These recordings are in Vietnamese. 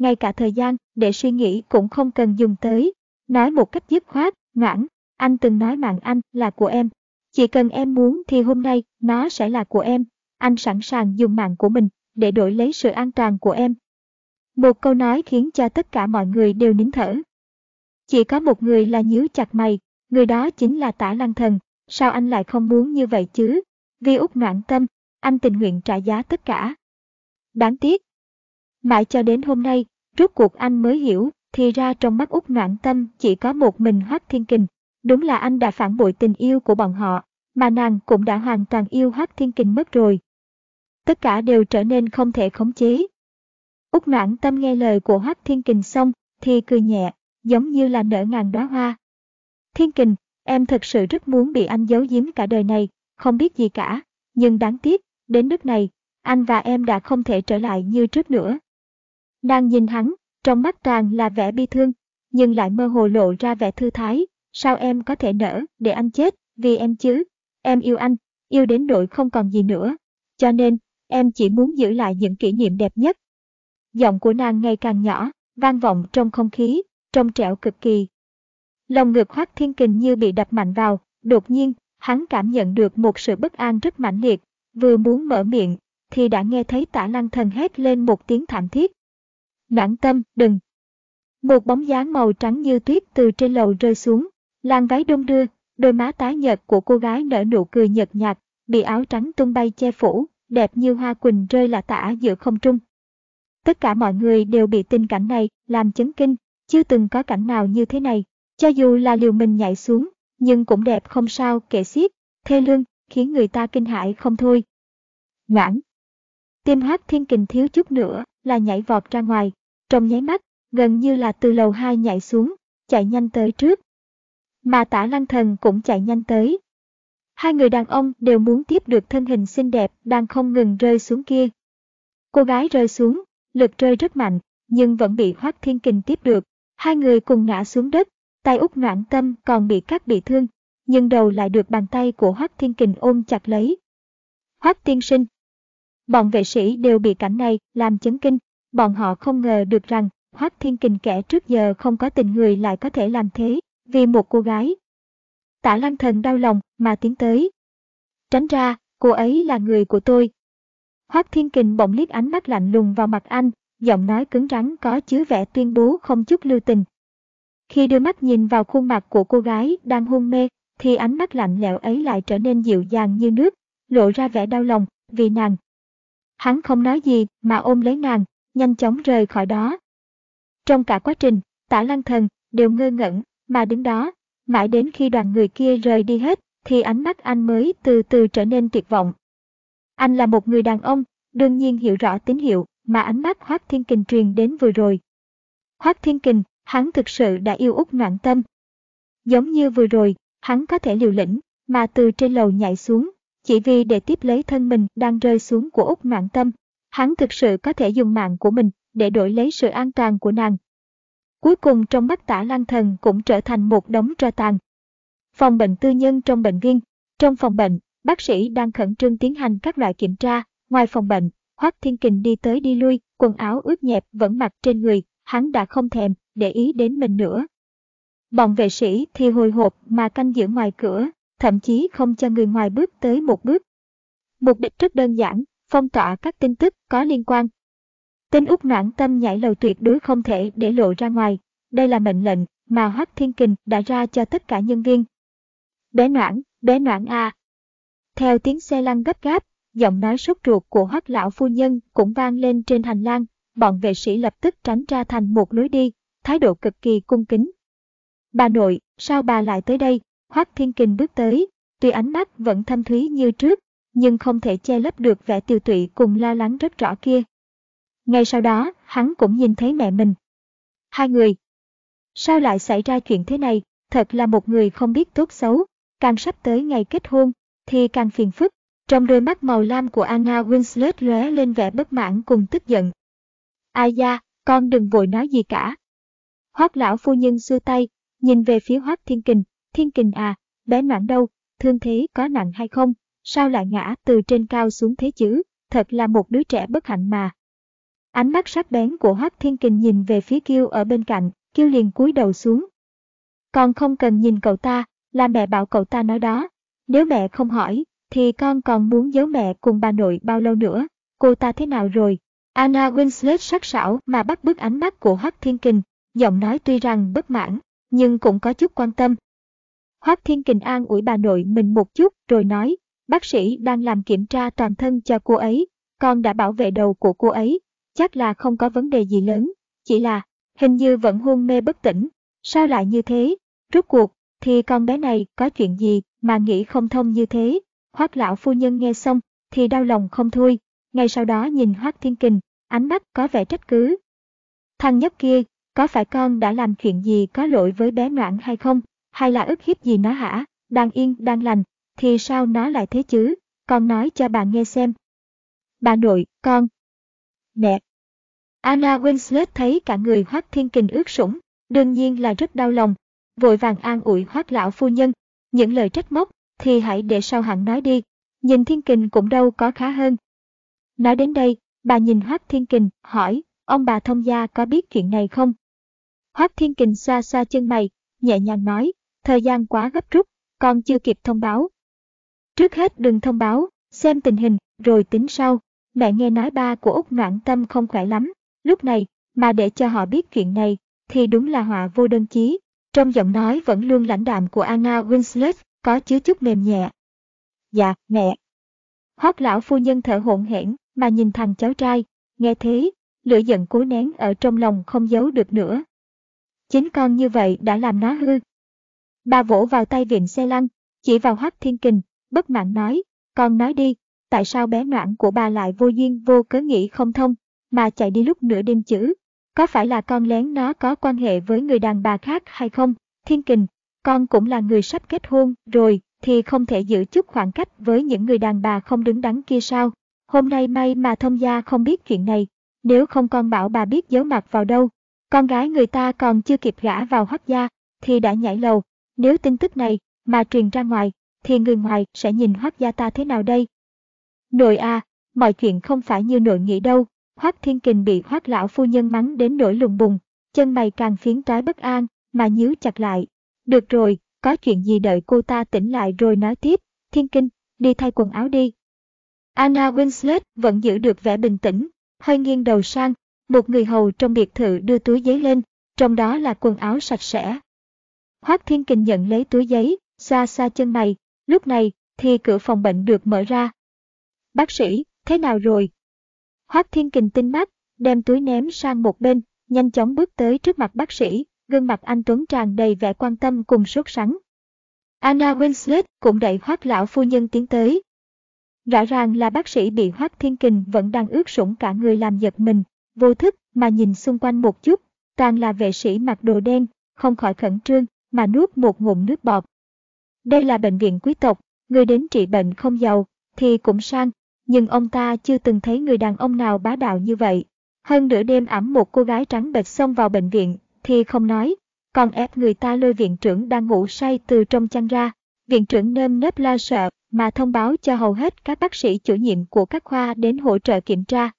ngay cả thời gian để suy nghĩ cũng không cần dùng tới. Nói một cách dứt khoát, ngoãn, anh từng nói mạng anh là của em. Chỉ cần em muốn thì hôm nay nó sẽ là của em. Anh sẵn sàng dùng mạng của mình để đổi lấy sự an toàn của em. Một câu nói khiến cho tất cả mọi người đều nín thở. Chỉ có một người là nhíu chặt mày, người đó chính là tả lăng thần. Sao anh lại không muốn như vậy chứ? Vì út noạn tâm, anh tình nguyện trả giá tất cả. Đáng tiếc. Mãi cho đến hôm nay, rốt cuộc anh mới hiểu, thì ra trong mắt út noạn tâm chỉ có một mình Hoác Thiên Kình. Đúng là anh đã phản bội tình yêu của bọn họ, mà nàng cũng đã hoàn toàn yêu Hoác Thiên Kình mất rồi. Tất cả đều trở nên không thể khống chế. Úc noãn tâm nghe lời của Hoác Thiên Kình xong, thì cười nhẹ, giống như là nở ngàn đóa hoa. Thiên Kình, em thật sự rất muốn bị anh giấu giếm cả đời này, không biết gì cả, nhưng đáng tiếc, đến nước này, anh và em đã không thể trở lại như trước nữa. Nàng nhìn hắn, trong mắt tràn là vẻ bi thương, nhưng lại mơ hồ lộ ra vẻ thư thái, sao em có thể nỡ để anh chết vì em chứ? Em yêu anh, yêu đến nỗi không còn gì nữa, cho nên em chỉ muốn giữ lại những kỷ niệm đẹp nhất. Giọng của nàng ngày càng nhỏ, vang vọng trong không khí, trong trẻo cực kỳ. Lòng ngực hoác Thiên Kình như bị đập mạnh vào, đột nhiên, hắn cảm nhận được một sự bất an rất mãnh liệt, vừa muốn mở miệng, thì đã nghe thấy tả lăng thần hét lên một tiếng thảm thiết. Noãn tâm, đừng! Một bóng dáng màu trắng như tuyết từ trên lầu rơi xuống, làn váy đung đưa, đôi má tái nhợt của cô gái nở nụ cười nhợt nhạt, bị áo trắng tung bay che phủ, đẹp như hoa quỳnh rơi lả tả giữa không trung. Tất cả mọi người đều bị tình cảnh này làm chấn kinh, chưa từng có cảnh nào như thế này, cho dù là liều mình nhảy xuống, nhưng cũng đẹp không sao kể xiết, thê lương, khiến người ta kinh hãi không thôi. Ngoãn. Tim hát thiên kình thiếu chút nữa là nhảy vọt ra ngoài, trong nháy mắt, gần như là từ lầu 2 nhảy xuống, chạy nhanh tới trước. Mà tả lăng thần cũng chạy nhanh tới. Hai người đàn ông đều muốn tiếp được thân hình xinh đẹp đang không ngừng rơi xuống kia. Cô gái rơi xuống, lực rơi rất mạnh, nhưng vẫn bị Hoác Thiên Kình tiếp được. Hai người cùng ngã xuống đất, tay út noãn tâm còn bị cắt bị thương, nhưng đầu lại được bàn tay của Hoác Thiên Kình ôm chặt lấy. Hoác Tiên Sinh Bọn vệ sĩ đều bị cảnh này làm chấn kinh, bọn họ không ngờ được rằng Hoác Thiên Kình kẻ trước giờ không có tình người lại có thể làm thế, vì một cô gái. Tả Lăng Thần đau lòng mà tiến tới. Tránh ra, cô ấy là người của tôi. Hoác Thiên Kình bỗng liếc ánh mắt lạnh lùng vào mặt anh, giọng nói cứng rắn có chứa vẻ tuyên bố không chút lưu tình. Khi đưa mắt nhìn vào khuôn mặt của cô gái đang hôn mê, thì ánh mắt lạnh lẽo ấy lại trở nên dịu dàng như nước, lộ ra vẻ đau lòng vì nàng. Hắn không nói gì mà ôm lấy nàng, nhanh chóng rời khỏi đó. Trong cả quá trình, tả lăng thần đều ngơ ngẩn mà đứng đó, mãi đến khi đoàn người kia rời đi hết, thì ánh mắt anh mới từ từ trở nên tuyệt vọng. Anh là một người đàn ông, đương nhiên hiểu rõ tín hiệu mà ánh mắt Hoác Thiên Kình truyền đến vừa rồi. Hoác Thiên Kình, hắn thực sự đã yêu út ngoạn tâm. Giống như vừa rồi, hắn có thể liều lĩnh, mà từ trên lầu nhảy xuống, chỉ vì để tiếp lấy thân mình đang rơi xuống của út ngoạn tâm. Hắn thực sự có thể dùng mạng của mình để đổi lấy sự an toàn của nàng. Cuối cùng trong mắt tả lang thần cũng trở thành một đống tro tàn. Phòng bệnh tư nhân trong bệnh viện. Trong phòng bệnh, bác sĩ đang khẩn trương tiến hành các loại kiểm tra. Ngoài phòng bệnh, Hoác Thiên Kình đi tới đi lui, quần áo ướt nhẹp vẫn mặc trên người, hắn đã không thèm để ý đến mình nữa. Bọn vệ sĩ thì hồi hộp mà canh giữ ngoài cửa, thậm chí không cho người ngoài bước tới một bước. Mục đích rất đơn giản, phong tỏa các tin tức có liên quan. Tên úc noãn tâm nhảy lầu tuyệt đối không thể để lộ ra ngoài. Đây là mệnh lệnh mà Hoắc Thiên Kình đã ra cho tất cả nhân viên. Bé noãn, bé noãn à. Theo tiếng xe lăn gấp gáp, giọng nói sốt ruột của Hoắc lão phu nhân cũng vang lên trên hành lang, bọn vệ sĩ lập tức tránh ra thành một lối đi, thái độ cực kỳ cung kính. Bà nội, sao bà lại tới đây? Hoắc Thiên Kình bước tới, tuy ánh mắt vẫn thâm thúy như trước, nhưng không thể che lấp được vẻ tiêu tụy cùng lo lắng rất rõ kia. Ngay sau đó, hắn cũng nhìn thấy mẹ mình. Hai người. Sao lại xảy ra chuyện thế này? Thật là một người không biết tốt xấu. Càng sắp tới ngày kết hôn, thì càng phiền phức. Trong đôi mắt màu lam của Anna Winslet lóe lên vẻ bất mãn cùng tức giận. Ai da, con đừng vội nói gì cả. Hoác lão phu nhân xua tay, nhìn về phía Hoác Thiên Kình. Thiên Kình à, bé noãn đâu, thương thế có nặng hay không? Sao lại ngã từ trên cao xuống thế chứ? Thật là một đứa trẻ bất hạnh mà. Ánh mắt sắc bén của Hoác Thiên Kình nhìn về phía Kiêu ở bên cạnh, Kiêu liền cúi đầu xuống. Con không cần nhìn cậu ta, là mẹ bảo cậu ta nói đó. Nếu mẹ không hỏi, thì con còn muốn giấu mẹ cùng bà nội bao lâu nữa. Cô ta thế nào rồi? Anna Winslet sắc sảo mà bắt bức ánh mắt của Hoác Thiên Kình, giọng nói tuy rằng bất mãn, nhưng cũng có chút quan tâm. Hoác Thiên Kình an ủi bà nội mình một chút rồi nói, bác sĩ đang làm kiểm tra toàn thân cho cô ấy, con đã bảo vệ đầu của cô ấy, chắc là không có vấn đề gì lớn, chỉ là hình như vẫn hôn mê bất tỉnh. Sao lại như thế? Rốt cuộc, thì con bé này có chuyện gì mà nghĩ không thông như thế? Hoác lão phu nhân nghe xong, thì đau lòng không thôi, ngay sau đó nhìn Hoác Thiên Kình, ánh mắt có vẻ trách cứ. Thằng nhóc kia, có phải con đã làm chuyện gì có lỗi với bé Noãn hay không? Hay là ức hiếp gì nó hả? Đang yên, đang lành, thì sao nó lại thế chứ? Con nói cho bà nghe xem. Bà nội, con. Mẹ. Anna Winslet thấy cả người Hoác Thiên Kình ướt sũng, đương nhiên là rất đau lòng, vội vàng an ủi Hoác lão phu nhân, những lời trách móc thì hãy để sau hẳn nói đi, nhìn Thiên Kình cũng đâu có khá hơn. Nói đến đây, bà nhìn Hoác Thiên Kình, hỏi, ông bà thông gia có biết chuyện này không? Hoác Thiên Kình xoa xoa chân mày, nhẹ nhàng nói, thời gian quá gấp rút, con chưa kịp thông báo. Trước hết đừng thông báo, xem tình hình, rồi tính sau. Mẹ nghe nói ba của Úc Noãn Tâm không khỏe lắm, lúc này, mà để cho họ biết chuyện này, thì đúng là họa vô đơn chí. Trong giọng nói vẫn luôn lãnh đạm của Anna Winslet, có chứa chút mềm nhẹ. Dạ, mẹ. Hót lão phu nhân thở hổn hển mà nhìn thằng cháu trai, nghe thế, lửa giận cố nén ở trong lòng không giấu được nữa. Chính con như vậy đã làm nó hư. Bà vỗ vào tay viện xe lăn, chỉ vào Hoác Thiên Kình, bất mãn nói, con nói đi, tại sao bé noãn của bà lại vô duyên vô cớ nghĩ không thông, mà chạy đi lúc nửa đêm chứ? Có phải là con lén nó có quan hệ với người đàn bà khác hay không? Thiên Kình, con cũng là người sắp kết hôn rồi, thì không thể giữ chút khoảng cách với những người đàn bà không đứng đắn kia sao? Hôm nay may mà thông gia không biết chuyện này, nếu không con bảo bà biết giấu mặt vào đâu. Con gái người ta còn chưa kịp gã vào hoắc gia, thì đã nhảy lầu. Nếu tin tức này mà truyền ra ngoài, thì người ngoài sẽ nhìn hoác gia ta thế nào đây? Nội à, mọi chuyện không phải như nội nghĩ đâu. hoác Thiên Kình bị hoác lão phu nhân mắng đến nỗi lùng bùng, chân mày càng phiến toái bất an, mà nhíu chặt lại. Được rồi, có chuyện gì đợi cô ta tỉnh lại rồi nói tiếp. Thiên Kinh, đi thay quần áo đi. Anna Winslet vẫn giữ được vẻ bình tĩnh, hơi nghiêng đầu sang, một người hầu trong biệt thự đưa túi giấy lên, trong đó là quần áo sạch sẽ. Hoác Thiên Kình nhận lấy túi giấy, xa xa chân mày, lúc này thì cửa phòng bệnh được mở ra. Bác sĩ, thế nào rồi? Hoác Thiên Kình tinh mắt, đem túi ném sang một bên, nhanh chóng bước tới trước mặt bác sĩ, gương mặt anh Tuấn tràn đầy vẻ quan tâm cùng sốt sắng. Anna Winslet cũng đẩy Hoác lão phu nhân tiến tới. Rõ ràng là bác sĩ bị Hoác Thiên Kình vẫn đang ướt sũng cả người làm giật mình, vô thức mà nhìn xung quanh một chút, toàn là vệ sĩ mặc đồ đen, không khỏi khẩn trương mà nuốt một ngụm nước bọt. Đây là bệnh viện quý tộc, người đến trị bệnh không giàu thì cũng sang, nhưng ông ta chưa từng thấy người đàn ông nào bá đạo như vậy. Hơn nửa đêm ẵm một cô gái trắng bệch xông vào bệnh viện thì không nói, còn ép người ta lôi viện trưởng đang ngủ say từ trong chăn ra. Viện trưởng nơm nớp lo sợ mà thông báo cho hầu hết các bác sĩ chủ nhiệm của các khoa đến hỗ trợ kiểm tra.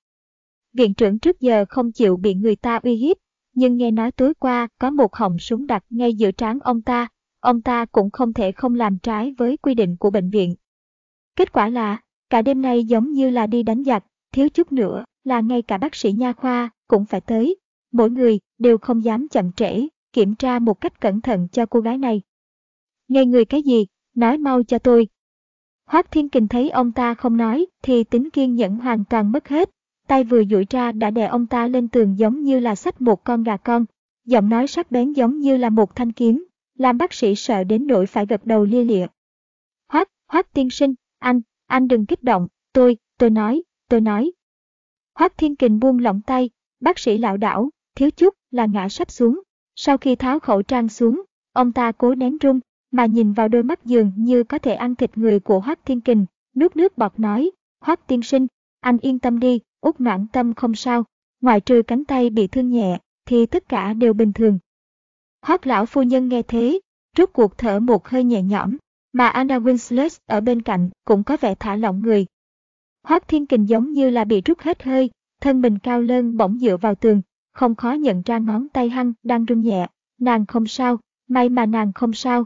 Viện trưởng trước giờ không chịu bị người ta uy hiếp, nhưng nghe nói tối qua có một họng súng đặt ngay giữa trán ông ta, ông ta cũng không thể không làm trái với quy định của bệnh viện. Kết quả là, cả đêm nay giống như là đi đánh giặc, thiếu chút nữa là ngay cả bác sĩ nha khoa cũng phải tới. Mỗi người đều không dám chậm trễ, kiểm tra một cách cẩn thận cho cô gái này. Nghe người cái gì, nói mau cho tôi. Hoác Thiên Kình thấy ông ta không nói thì tính kiên nhẫn hoàn toàn mất hết, tay vừa duỗi ra đã đè ông ta lên tường giống như là sách một con gà con, giọng nói sắc bén giống như là một thanh kiếm, làm bác sĩ sợ đến nỗi phải gật đầu lia lịa. Hoác, Hoác tiên sinh, anh, anh đừng kích động, tôi, tôi nói, tôi nói. Hoác Thiên Kình buông lỏng tay, bác sĩ lảo đảo, thiếu chút là ngã sắp xuống. Sau khi tháo khẩu trang xuống, ông ta cố nén run, mà nhìn vào đôi mắt dường như có thể ăn thịt người của Hoác Thiên Kình, nuốt nước bọt nói, Hoác tiên sinh, anh yên tâm đi, út noãn tâm không sao, ngoại trừ cánh tay bị thương nhẹ, thì tất cả đều bình thường. Hoác lão phu nhân nghe thế, rút cuộc thở một hơi nhẹ nhõm, mà Anna Winslet ở bên cạnh cũng có vẻ thả lỏng người. Hoác Thiên Kình giống như là bị rút hết hơi, thân mình cao lên bỗng dựa vào tường, không khó nhận ra ngón tay hăng đang run nhẹ, nàng không sao, may mà nàng không sao.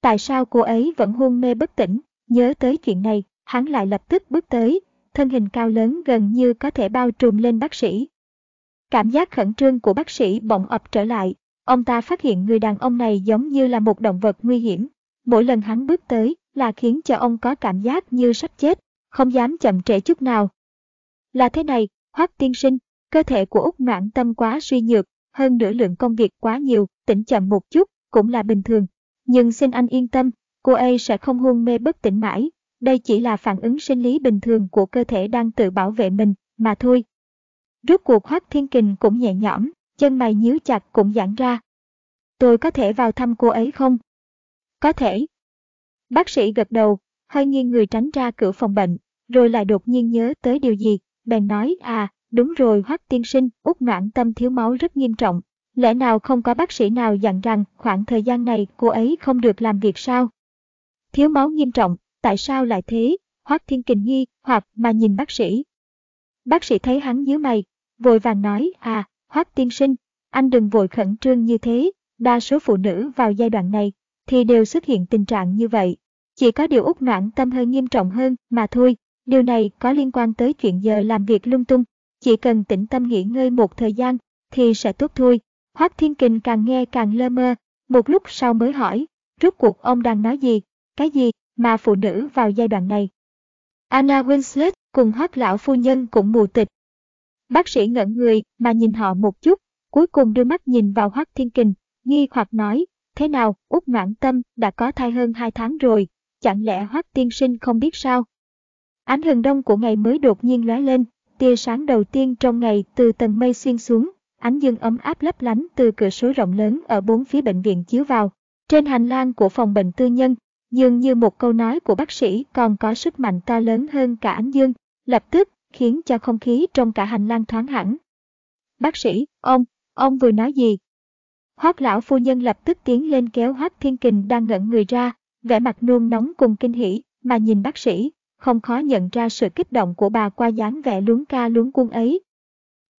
Tại sao cô ấy vẫn hôn mê bất tỉnh, nhớ tới chuyện này, hắn lại lập tức bước tới, thân hình cao lớn gần như có thể bao trùm lên bác sĩ. Cảm giác khẩn trương của bác sĩ bỗng ập trở lại, ông ta phát hiện người đàn ông này giống như là một động vật nguy hiểm. Mỗi lần hắn bước tới là khiến cho ông có cảm giác như sắp chết, không dám chậm trễ chút nào. Là thế này, Hoắc tiên sinh, cơ thể của Úc Noãn Tâm quá suy nhược, hơn nữa lượng công việc quá nhiều, tỉnh chậm một chút, cũng là bình thường. Nhưng xin anh yên tâm, cô ấy sẽ không hôn mê bất tỉnh mãi, đây chỉ là phản ứng sinh lý bình thường của cơ thể đang tự bảo vệ mình, mà thôi. Rốt cuộc Hoắc Thiên Kình cũng nhẹ nhõm, chân mày nhíu chặt cũng giãn ra. Tôi có thể vào thăm cô ấy không? Có thể. Bác sĩ gật đầu, hơi nghiêng người tránh ra cửa phòng bệnh, rồi lại đột nhiên nhớ tới điều gì, bèn nói à, đúng rồi Hoắc tiên sinh, út noãn tâm thiếu máu rất nghiêm trọng. Lẽ nào không có bác sĩ nào dặn rằng khoảng thời gian này cô ấy không được làm việc sao? Thiếu máu nghiêm trọng, tại sao lại thế? Hoắc Thiên Kình nghi hoặc mà nhìn bác sĩ. Bác sĩ thấy hắn nhíu mày, vội vàng nói, à, Hoắc tiên sinh, anh đừng vội khẩn trương như thế, đa số phụ nữ vào giai đoạn này thì đều xuất hiện tình trạng như vậy. Chỉ có điều út noãn tâm hơi nghiêm trọng hơn mà thôi, điều này có liên quan tới chuyện giờ làm việc lung tung. Chỉ cần tĩnh tâm nghỉ ngơi một thời gian thì sẽ tốt thôi. Hoác Thiên Kình càng nghe càng lơ mơ, một lúc sau mới hỏi, rốt cuộc ông đang nói gì, cái gì mà phụ nữ vào giai đoạn này. Anna Winslet cùng Hoác lão phu nhân cũng mù tịch. Bác sĩ ngẩn người mà nhìn họ một chút, cuối cùng đưa mắt nhìn vào Hoắc Thiên Kình, nghi hoặc nói, thế nào, út Ngoãn tâm đã có thai hơn hai tháng rồi, chẳng lẽ Hoắc tiên sinh không biết sao? Ánh hừng đông của ngày mới đột nhiên lóe lên, tia sáng đầu tiên trong ngày từ tầng mây xuyên xuống, ánh dương ấm áp lấp lánh từ cửa sổ rộng lớn ở bốn phía bệnh viện chiếu vào. Trên hành lang của phòng bệnh tư nhân, dường như một câu nói của bác sĩ còn có sức mạnh to lớn hơn cả ánh dương, lập tức khiến cho không khí trong cả hành lang thoáng hẳn. Bác sĩ, ông, ông vừa nói gì? Hoác lão phu nhân lập tức tiến lên kéo Hoác Thiên Kình đang ngẩn người ra, vẻ mặt nôn nóng cùng kinh hỉ, mà nhìn bác sĩ, không khó nhận ra sự kích động của bà qua dáng vẻ luống ca luống cuông ấy.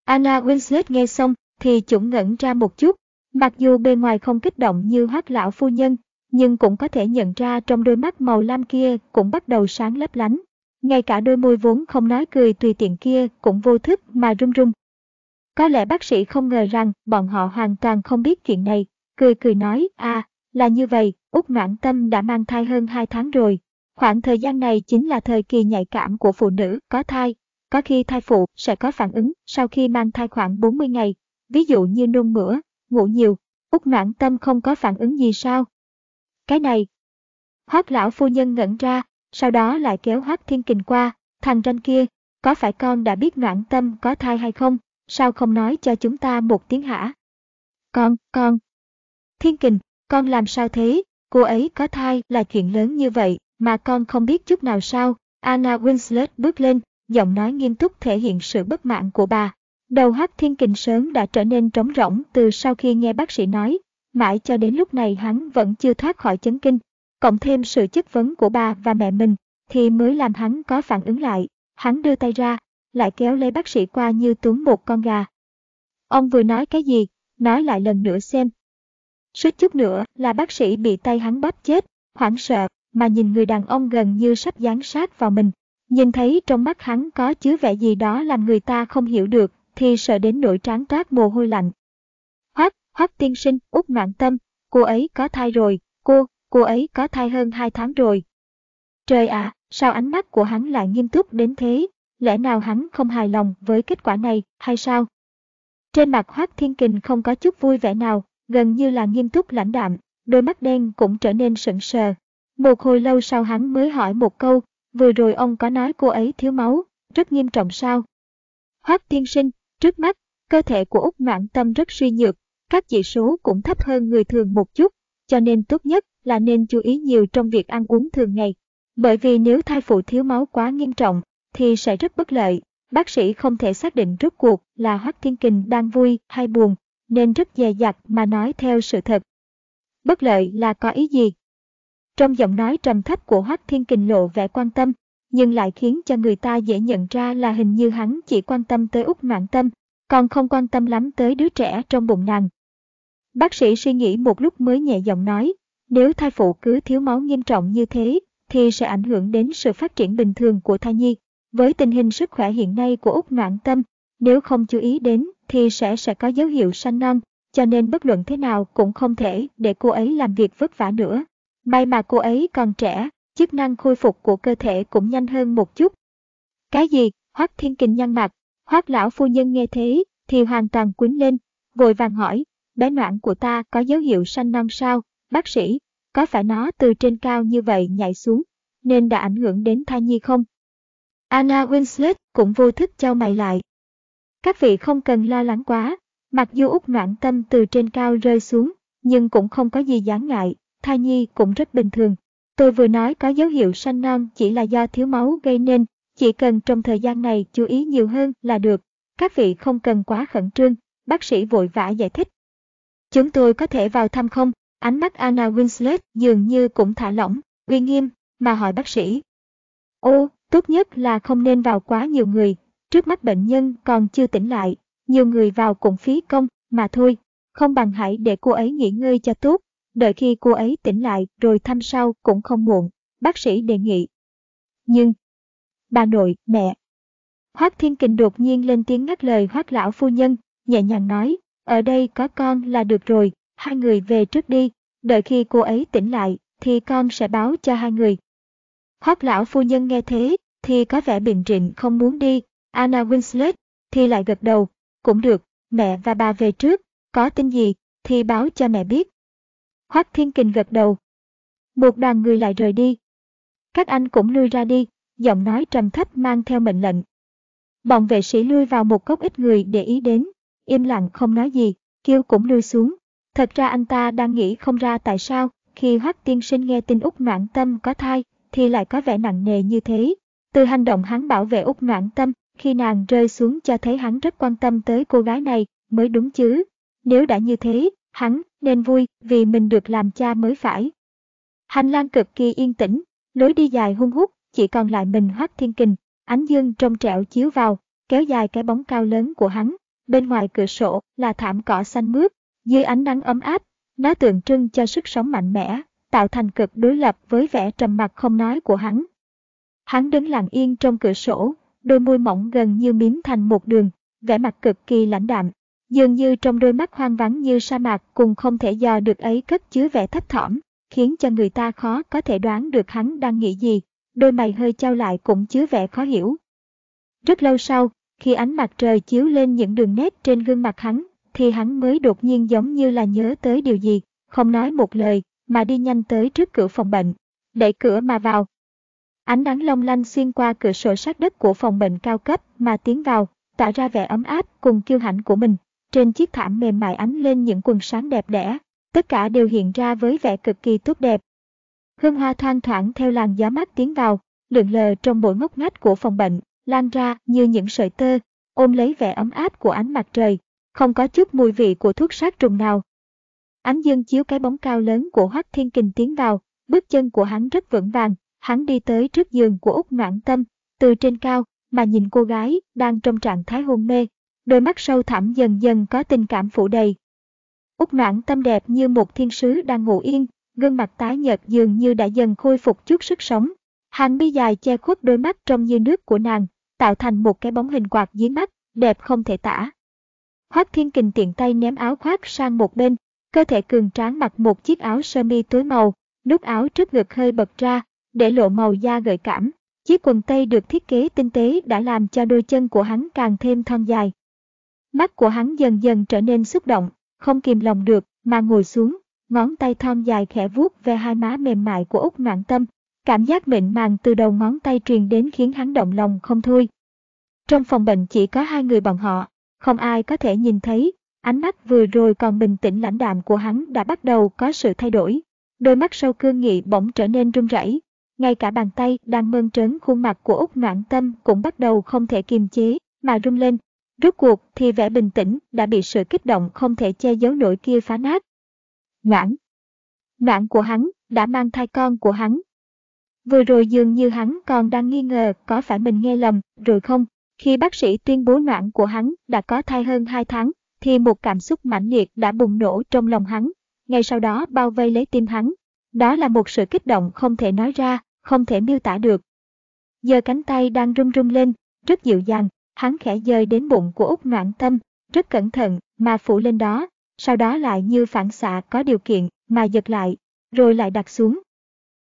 Anna Winslet nghe xong thì cũng ngẩn ra một chút, mặc dù bề ngoài không kích động như Hoác lão phu nhân, nhưng cũng có thể nhận ra trong đôi mắt màu lam kia cũng bắt đầu sáng lấp lánh. Ngay cả đôi môi vốn không nói cười tùy tiện kia cũng vô thức mà run run. Có lẽ bác sĩ không ngờ rằng bọn họ hoàn toàn không biết chuyện này, cười cười nói, à, là như vậy, Úc Noãn Tâm đã mang thai hơn 2 tháng rồi. Khoảng thời gian này chính là thời kỳ nhạy cảm của phụ nữ có thai. Có khi thai phụ sẽ có phản ứng sau khi mang thai khoảng 40 ngày, ví dụ như nôn mửa, ngủ nhiều. Úc Noãn Tâm không có phản ứng gì sao? Cái này. Hót lão phu nhân ngẩn ra, sau đó lại kéo Hoác Thiên Kình qua, thằng ranh kia, có phải con đã biết Noãn Tâm có thai hay không? sao không nói cho chúng ta một tiếng hả? Con, con. Thiên kình, con làm sao thế? Cô ấy có thai là chuyện lớn như vậy mà con không biết chút nào sao? Anna Winslet bước lên, giọng nói nghiêm túc thể hiện sự bất mãn của bà. Đầu hắc thiên kình sớm đã trở nên trống rỗng từ sau khi nghe bác sĩ nói, mãi cho đến lúc này hắn vẫn chưa thoát khỏi chấn kinh. Cộng thêm sự chất vấn của bà và mẹ mình, thì mới làm hắn có phản ứng lại. Hắn đưa tay ra, lại kéo lấy bác sĩ qua như túm một con gà. Ông vừa nói cái gì, nói lại lần nữa xem. Suýt chút nữa là bác sĩ bị tay hắn bóp chết, hoảng sợ, mà nhìn người đàn ông gần như sắp dán sát vào mình. Nhìn thấy trong mắt hắn có chứa vẻ gì đó làm người ta không hiểu được, thì sợ đến nỗi trán toát mồ hôi lạnh. Hoắc, Hoắc tiên sinh, út ngoạn tâm, cô ấy có thai rồi, cô, cô ấy có thai hơn hai tháng rồi. Trời ạ, sao ánh mắt của hắn lại nghiêm túc đến thế, lẽ nào hắn không hài lòng với kết quả này hay sao? Trên mặt Hoác Thiên Kình không có chút vui vẻ nào, gần như là nghiêm túc lãnh đạm, đôi mắt đen cũng trở nên sững sờ. Một hồi lâu sau hắn mới hỏi một câu, vừa rồi ông có nói cô ấy thiếu máu, rất nghiêm trọng sao? Hoác Thiên sinh, trước mắt, Cơ thể của Úc Noãn Tâm rất suy nhược, các chỉ số cũng thấp hơn người thường một chút, cho nên tốt nhất là nên chú ý nhiều trong việc ăn uống thường ngày. Bởi vì nếu thai phụ thiếu máu quá nghiêm trọng thì sẽ rất bất lợi. Bác sĩ không thể xác định rốt cuộc là Hoắc Thiên Kình đang vui hay buồn, nên rất dè dặt mà nói theo sự thật. Bất lợi là có ý gì? Trong giọng nói trầm thấp của Hoắc Thiên Kình lộ vẻ quan tâm, nhưng lại khiến cho người ta dễ nhận ra là hình như hắn chỉ quan tâm tới Úc Noãn Tâm, còn không quan tâm lắm tới đứa trẻ trong bụng nàng. Bác sĩ suy nghĩ một lúc mới nhẹ giọng nói, nếu thai phụ cứ thiếu máu nghiêm trọng như thế, thì sẽ ảnh hưởng đến sự phát triển bình thường của thai nhi. Với tình hình sức khỏe hiện nay của Úc Noãn Tâm, nếu không chú ý đến thì sẽ sẽ có dấu hiệu sanh non, cho nên bất luận thế nào cũng không thể để cô ấy làm việc vất vả nữa. May mà cô ấy còn trẻ, chức năng khôi phục của cơ thể cũng nhanh hơn một chút. Cái gì? Hoắc Thiên Kình nhăn mặt, Hoắc lão phu nhân nghe thế thì hoàn toàn quýnh lên, vội vàng hỏi, bé noãn của ta có dấu hiệu sanh non sao? Bác sĩ, có phải nó từ trên cao như vậy nhảy xuống, nên đã ảnh hưởng đến thai nhi không? Anna Winslet cũng vô thức trao mày lại. Các vị không cần lo lắng quá, mặc dù út noãn tâm từ trên cao rơi xuống, nhưng cũng không có gì đáng ngại, thai nhi cũng rất bình thường. Tôi vừa nói có dấu hiệu sanh non chỉ là do thiếu máu gây nên, chỉ cần trong thời gian này chú ý nhiều hơn là được. Các vị không cần quá khẩn trương, bác sĩ vội vã giải thích. Chúng tôi có thể vào thăm không? Ánh mắt Anna Winslet dường như cũng thả lỏng, uy nghiêm, mà hỏi bác sĩ. Ô, tốt nhất là không nên vào quá nhiều người, trước mắt bệnh nhân còn chưa tỉnh lại, nhiều người vào cũng phí công, mà thôi, không bằng hãy để cô ấy nghỉ ngơi cho tốt, đợi khi cô ấy tỉnh lại rồi thăm sau cũng không muộn, bác sĩ đề nghị. Nhưng, bà nội, mẹ. Hoác Thiên Kình đột nhiên lên tiếng ngắt lời Hoác lão phu nhân, nhẹ nhàng nói, ở đây có con là được rồi, hai người về trước đi, đợi khi cô ấy tỉnh lại thì con sẽ báo cho hai người. Hoác lão phu nhân nghe thế thì có vẻ biện trịnh không muốn đi, Anna Winslet thì lại gật đầu, cũng được, mẹ và bà về trước, có tin gì thì báo cho mẹ biết. Hoác Thiên Kình gật đầu. Một đoàn người lại rời đi. Các anh cũng lui ra đi, giọng nói trầm thấp mang theo mệnh lệnh. Bọn vệ sĩ lui vào một góc ít người để ý đến, im lặng không nói gì, kêu cũng lui xuống. Thật ra anh ta đang nghĩ không ra tại sao khi Hoắc tiên sinh nghe tin Úc Noãn Tâm có thai thì lại có vẻ nặng nề như thế. Từ hành động hắn bảo vệ Úc Noãn Tâm khi nàng rơi xuống cho thấy hắn rất quan tâm tới cô gái này mới đúng chứ. Nếu đã như thế, hắn nên vui vì mình được làm cha mới phải. Hành lang cực kỳ yên tĩnh, lối đi dài hung hút, chỉ còn lại mình Hoắc Thiên Kình, ánh dương trong trẻo chiếu vào, kéo dài cái bóng cao lớn của hắn. Bên ngoài cửa sổ là thảm cỏ xanh mướt, dưới ánh nắng ấm áp, nó tượng trưng cho sức sống mạnh mẽ, tạo thành cực đối lập với vẻ trầm mặc không nói của hắn. Hắn đứng lặng yên trong cửa sổ, đôi môi mỏng gần như miếm thành một đường, vẻ mặt cực kỳ lãnh đạm. Dường như trong đôi mắt hoang vắng như sa mạc cùng không thể dò được ấy cất chứa vẻ thấp thỏm, khiến cho người ta khó có thể đoán được hắn đang nghĩ gì, đôi mày hơi trao lại cũng chứa vẻ khó hiểu. Rất lâu sau, khi ánh mặt trời chiếu lên những đường nét trên gương mặt hắn, thì hắn mới đột nhiên giống như là nhớ tới điều gì, không nói một lời, mà đi nhanh tới trước cửa phòng bệnh, đẩy cửa mà vào. Ánh nắng long lanh xuyên qua cửa sổ sát đất của phòng bệnh cao cấp mà tiến vào, tạo ra vẻ ấm áp cùng kiêu hãnh của mình. Trên chiếc thảm mềm mại ánh lên những quần sáng đẹp đẽ, tất cả đều hiện ra với vẻ cực kỳ tốt đẹp. Hương hoa thoang thoảng theo làn gió mát tiến vào, lượn lờ trong mỗi ngóc ngách của phòng bệnh, lan ra như những sợi tơ, ôm lấy vẻ ấm áp của ánh mặt trời, không có chút mùi vị của thuốc sát trùng nào. Ánh dương chiếu cái bóng cao lớn của Hoắc Thiên Kình tiến vào, bước chân của hắn rất vững vàng, hắn đi tới trước giường của Úc Noãn Tâm, từ trên cao mà nhìn cô gái đang trong trạng thái hôn mê, đôi mắt sâu thẳm dần dần có tình cảm phủ đầy. Úc Noãn Tâm đẹp như một thiên sứ đang ngủ yên, gương mặt tái nhợt dường như đã dần khôi phục chút sức sống. Hàng mi dài che khuất đôi mắt trong như nước của nàng, tạo thành một cái bóng hình quạt dưới mắt, đẹp không thể tả. Hoác Thiên Kình tiện tay ném áo khoác sang một bên, cơ thể cường tráng mặc một chiếc áo sơ mi tối màu, nút áo trước ngực hơi bật ra, để lộ màu da gợi cảm. Chiếc quần tây được thiết kế tinh tế đã làm cho đôi chân của hắn càng thêm thon dài. Mắt của hắn dần dần trở nên xúc động, không kìm lòng được, mà ngồi xuống, ngón tay thon dài khẽ vuốt về hai má mềm mại của Úc Noãn Tâm. Cảm giác mịn màng từ đầu ngón tay truyền đến khiến hắn động lòng không thôi. Trong phòng bệnh chỉ có hai người bọn họ, không ai có thể nhìn thấy, ánh mắt vừa rồi còn bình tĩnh lãnh đạm của hắn đã bắt đầu có sự thay đổi. Đôi mắt sâu cương nghị bỗng trở nên run rẩy, ngay cả bàn tay đang mơn trớn khuôn mặt của Úc Noãn Tâm cũng bắt đầu không thể kiềm chế, mà rung lên. Rốt cuộc thì vẻ bình tĩnh đã bị sự kích động không thể che giấu nổi kia phá nát. Noãn. Noãn của hắn đã mang thai con của hắn. Vừa rồi dường như hắn còn đang nghi ngờ có phải mình nghe lầm rồi không. Khi bác sĩ tuyên bố noãn của hắn đã có thai hơn 2 tháng, thì một cảm xúc mãnh liệt đã bùng nổ trong lòng hắn. Ngay sau đó bao vây lấy tim hắn. Đó là một sự kích động không thể nói ra, không thể miêu tả được. Giờ cánh tay đang run run lên, rất dịu dàng, hắn khẽ dời đến bụng của Úc Noãn Tâm, rất cẩn thận mà phủ lên đó, sau đó lại như phản xạ có điều kiện mà giật lại, rồi lại đặt xuống.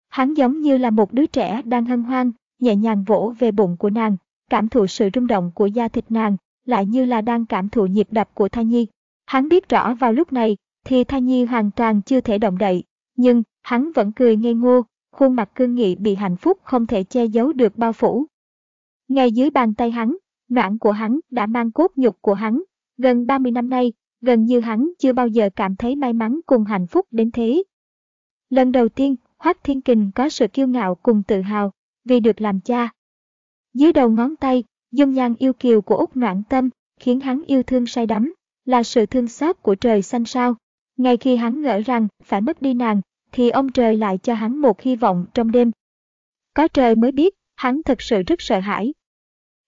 Hắn giống như là một đứa trẻ đang hân hoan, nhẹ nhàng vỗ về bụng của nàng, cảm thụ sự rung động của da thịt nàng, lại như là đang cảm thụ nhịp đập của thai nhi. Hắn biết rõ vào lúc này, thì thai nhi hoàn toàn chưa thể động đậy, nhưng hắn vẫn cười ngây ngô, khuôn mặt cương nghị bị hạnh phúc không thể che giấu được bao phủ. Ngay dưới bàn tay hắn, noãn của hắn đã mang cốt nhục của hắn, gần 30 năm nay, gần như hắn chưa bao giờ cảm thấy may mắn cùng hạnh phúc đến thế. Lần đầu tiên, Hoác Thiên Kình có sự kiêu ngạo cùng tự hào, vì được làm cha. Dưới đầu ngón tay, dung nhan yêu kiều của Úc Noãn Tâm, khiến hắn yêu thương say đắm, là sự thương xót của trời xanh sao. Ngay khi hắn ngỡ rằng phải mất đi nàng, thì ông trời lại cho hắn một hy vọng trong đêm. Có trời mới biết, hắn thật sự rất sợ hãi.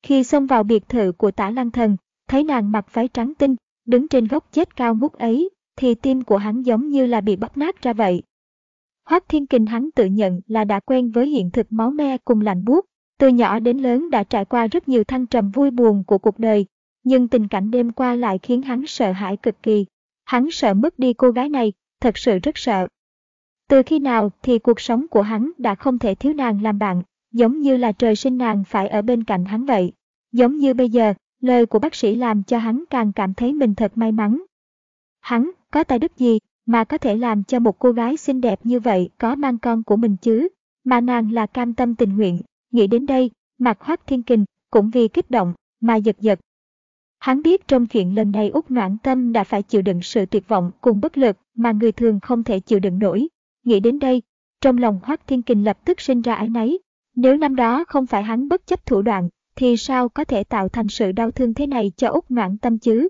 Khi xông vào biệt thự của tả lăng thần, thấy nàng mặc váy trắng tinh, đứng trên gốc chết cao ngút ấy, thì tim của hắn giống như là bị bóc nát ra vậy. Hoác Thiên Kình hắn tự nhận là đã quen với hiện thực máu me cùng lạnh buốt, từ nhỏ đến lớn đã trải qua rất nhiều thăng trầm vui buồn của cuộc đời, nhưng tình cảnh đêm qua lại khiến hắn sợ hãi cực kỳ. Hắn sợ mất đi cô gái này, thật sự rất sợ. Từ khi nào thì cuộc sống của hắn đã không thể thiếu nàng làm bạn, giống như là trời sinh nàng phải ở bên cạnh hắn vậy. Giống như bây giờ, lời của bác sĩ làm cho hắn càng cảm thấy mình thật may mắn. Hắn có tài đức gì mà có thể làm cho một cô gái xinh đẹp như vậy có mang con của mình chứ, mà nàng là cam tâm tình nguyện. Nghĩ đến đây, mặt hoác thiên kình cũng vì kích động mà giật giật. Hắn biết trong chuyện lần này út Noãn Tâm đã phải chịu đựng sự tuyệt vọng cùng bất lực mà người thường không thể chịu đựng nổi. Nghĩ đến đây, trong lòng Hoác Thiên Kình lập tức sinh ra ái náy. Nếu năm đó không phải hắn bất chấp thủ đoạn, thì sao có thể tạo thành sự đau thương thế này cho Úc Noãn Tâm chứ?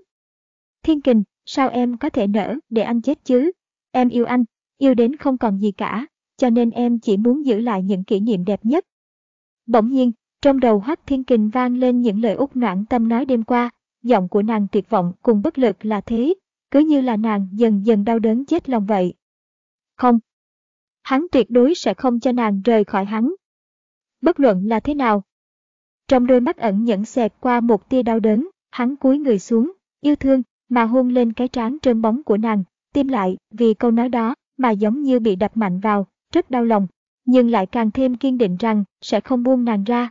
Thiên Kình, sao em có thể nỡ để anh chết chứ? Em yêu anh, yêu đến không còn gì cả, cho nên em chỉ muốn giữ lại những kỷ niệm đẹp nhất. Bỗng nhiên, trong đầu Hoắc Thiên Kình vang lên những lời út noãn tâm nói đêm qua, giọng của nàng tuyệt vọng cùng bất lực là thế, cứ như là nàng dần dần đau đớn chết lòng vậy. Không, hắn tuyệt đối sẽ không cho nàng rời khỏi hắn. Bất luận là thế nào. Trong đôi mắt ẩn nhẫn xẹt qua một tia đau đớn, hắn cúi người xuống, yêu thương, mà hôn lên cái trán trơn bóng của nàng, tim lại vì câu nói đó mà giống như bị đập mạnh vào, rất đau lòng, nhưng lại càng thêm kiên định rằng sẽ không buông nàng ra.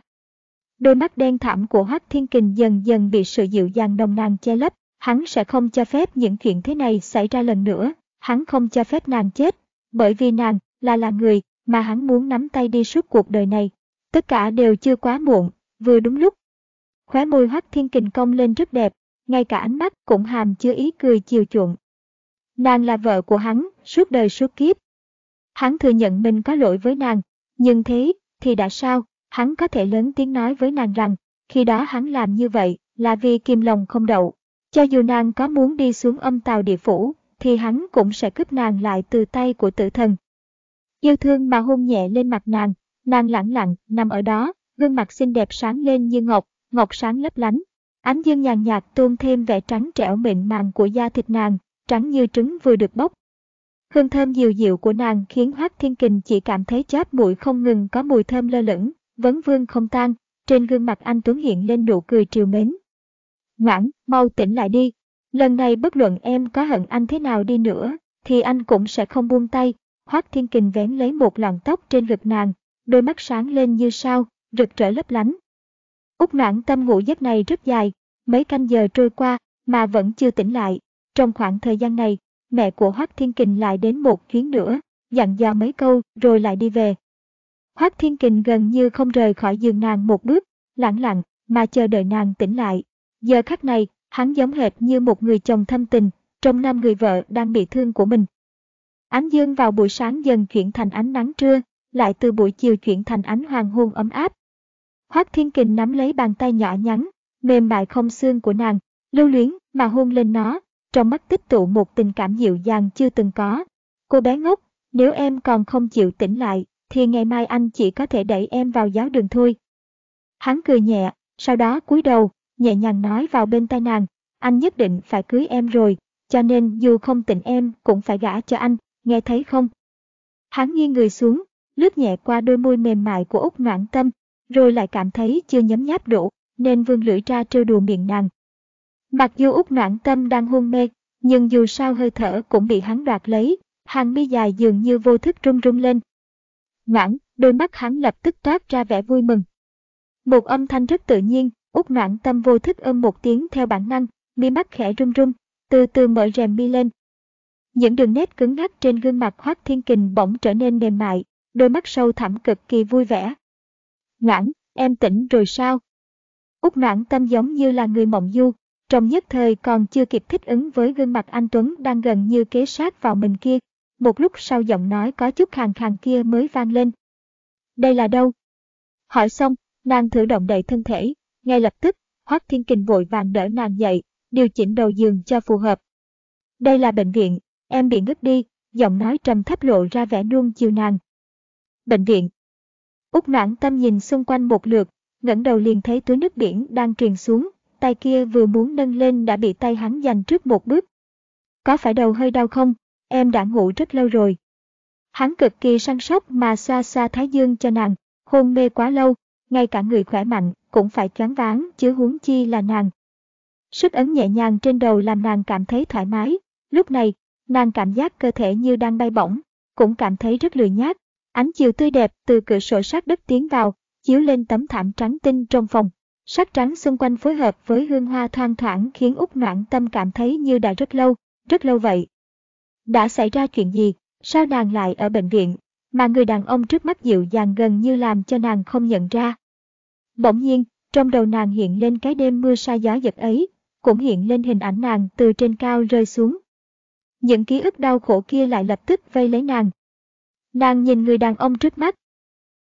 Đôi mắt đen thẳm của Hoắc Thiên Kình dần dần bị sự dịu dàng đồng nàng che lấp, hắn sẽ không cho phép những chuyện thế này xảy ra lần nữa, hắn không cho phép nàng chết, bởi vì nàng là là người mà hắn muốn nắm tay đi suốt cuộc đời này. Tất cả đều chưa quá muộn, vừa đúng lúc. Khóe môi Hoắc Thiên Kình cong lên rất đẹp, ngay cả ánh mắt cũng hàm chứa ý cười chiều chuộng. Nàng là vợ của hắn, suốt đời suốt kiếp. Hắn thừa nhận mình có lỗi với nàng, nhưng thế thì đã sao, hắn có thể lớn tiếng nói với nàng rằng, khi đó hắn làm như vậy là vì kim lòng không đậu. Cho dù nàng có muốn đi xuống âm tàu địa phủ, thì hắn cũng sẽ cướp nàng lại từ tay của tử thần. Yêu thương mà hôn nhẹ lên mặt nàng, nàng lặng lặng nằm ở đó, gương mặt xinh đẹp sáng lên như ngọc, ngọc sáng lấp lánh. Ánh dương nhàn nhạt tôn thêm vẻ trắng trẻo mịn màng của da thịt nàng, trắng như trứng vừa được bóc. Hương thơm dịu dịu của nàng khiến Hoác Thiên Kình chỉ cảm thấy chóp mũi không ngừng có mùi thơm lơ lửng, vấn vương không tan, trên gương mặt anh Tuấn hiện lên nụ cười triều mến. Ngoãn, mau tỉnh lại đi, lần này bất luận em có hận anh thế nào đi nữa, thì anh cũng sẽ không buông tay. Hoác Thiên Kình vén lấy một lọn tóc trên ngực nàng, đôi mắt sáng lên như sao, rực rỡ lấp lánh. Úc noãn tâm ngủ giấc này rất dài, mấy canh giờ trôi qua mà vẫn chưa tỉnh lại. Trong khoảng thời gian này, mẹ của Hoác Thiên Kình lại đến một chuyến nữa, dặn dò mấy câu rồi lại đi về. Hoác Thiên Kình gần như không rời khỏi giường nàng một bước, lặng lặng mà chờ đợi nàng tỉnh lại. Giờ khắc này, Hắn giống hệt như một người chồng thâm tình, trong năm người vợ đang bị thương của mình. Ánh dương vào buổi sáng dần chuyển thành ánh nắng trưa, lại từ buổi chiều chuyển thành ánh hoàng hôn ấm áp. Hoác Thiên Kình nắm lấy bàn tay nhỏ nhắn, mềm mại không xương của nàng, lưu luyến mà hôn lên nó, trong mắt tích tụ một tình cảm dịu dàng chưa từng có. Cô bé ngốc, nếu em còn không chịu tỉnh lại, thì ngày mai anh chỉ có thể đẩy em vào giáo đường thôi. Hắn cười nhẹ, sau đó cúi đầu, nhẹ nhàng nói vào bên tai nàng, anh nhất định phải cưới em rồi, cho nên dù không tỉnh em cũng phải gả cho anh, nghe thấy không? Hắn nghiêng người xuống, lướt nhẹ qua đôi môi mềm mại của Úc Noãn Tâm, rồi lại cảm thấy chưa nhấm nháp đủ, nên vương lưỡi ra trêu đùa miệng nàng. Mặc dù Úc Noãn Tâm đang hôn mê, nhưng dù sao hơi thở cũng bị hắn đoạt lấy, hàng mi dài dường như vô thức rung rung lên. Noãn, đôi mắt hắn lập tức toát ra vẻ vui mừng. Một âm thanh rất tự nhiên, Úc Noãn Tâm vô thức ôm một tiếng theo bản năng, mi mắt khẽ rung rung, từ từ mở rèm mi lên. Những đường nét cứng ngắc trên gương mặt Hoắc Thiên Kình bỗng trở nên mềm mại, đôi mắt sâu thẳm cực kỳ vui vẻ. Noãn, em tỉnh rồi sao? Úc Noãn Tâm giống như là người mộng du, trong nhất thời còn chưa kịp thích ứng với gương mặt anh Tuấn đang gần như kế sát vào mình kia. Một lúc sau giọng nói có chút khàn khàn kia mới vang lên. Đây là đâu? Hỏi xong, nàng thử động đậy thân thể, ngay lập tức, Hoác Thiên Kình vội vàng đỡ nàng dậy, điều chỉnh đầu giường cho phù hợp. Đây là bệnh viện, em bị ngất đi, giọng nói trầm thấp lộ ra vẻ nuông chiều nàng. Bệnh viện. Úc noãn tâm nhìn xung quanh một lượt, ngẩng đầu liền thấy túi nước biển đang truyền xuống, tay kia vừa muốn nâng lên đã bị tay hắn giành trước một bước. Có phải đầu hơi đau không? Em đã ngủ rất lâu rồi. Hắn cực kỳ săn sóc mà xoa xoa thái dương cho nàng, hôn mê quá lâu, ngay cả người khỏe mạnh cũng phải choáng váng chứ huống chi là nàng. Sức ấn nhẹ nhàng trên đầu làm nàng cảm thấy thoải mái, lúc này, nàng cảm giác cơ thể như đang bay bổng, cũng cảm thấy rất lười nhác. Ánh chiều tươi đẹp từ cửa sổ sát đất tiến vào, chiếu lên tấm thảm trắng tinh trong phòng. Sắc trắng xung quanh phối hợp với hương hoa thoang thoảng khiến Úc Noãn Tâm cảm thấy như đã rất lâu, rất lâu vậy. Đã xảy ra chuyện gì, sao nàng lại ở bệnh viện, mà người đàn ông trước mắt dịu dàng gần như làm cho nàng không nhận ra. Bỗng nhiên, trong đầu nàng hiện lên cái đêm mưa sa gió giật ấy, cũng hiện lên hình ảnh nàng từ trên cao rơi xuống. Những ký ức đau khổ kia lại lập tức vây lấy nàng. Nàng nhìn người đàn ông trước mắt.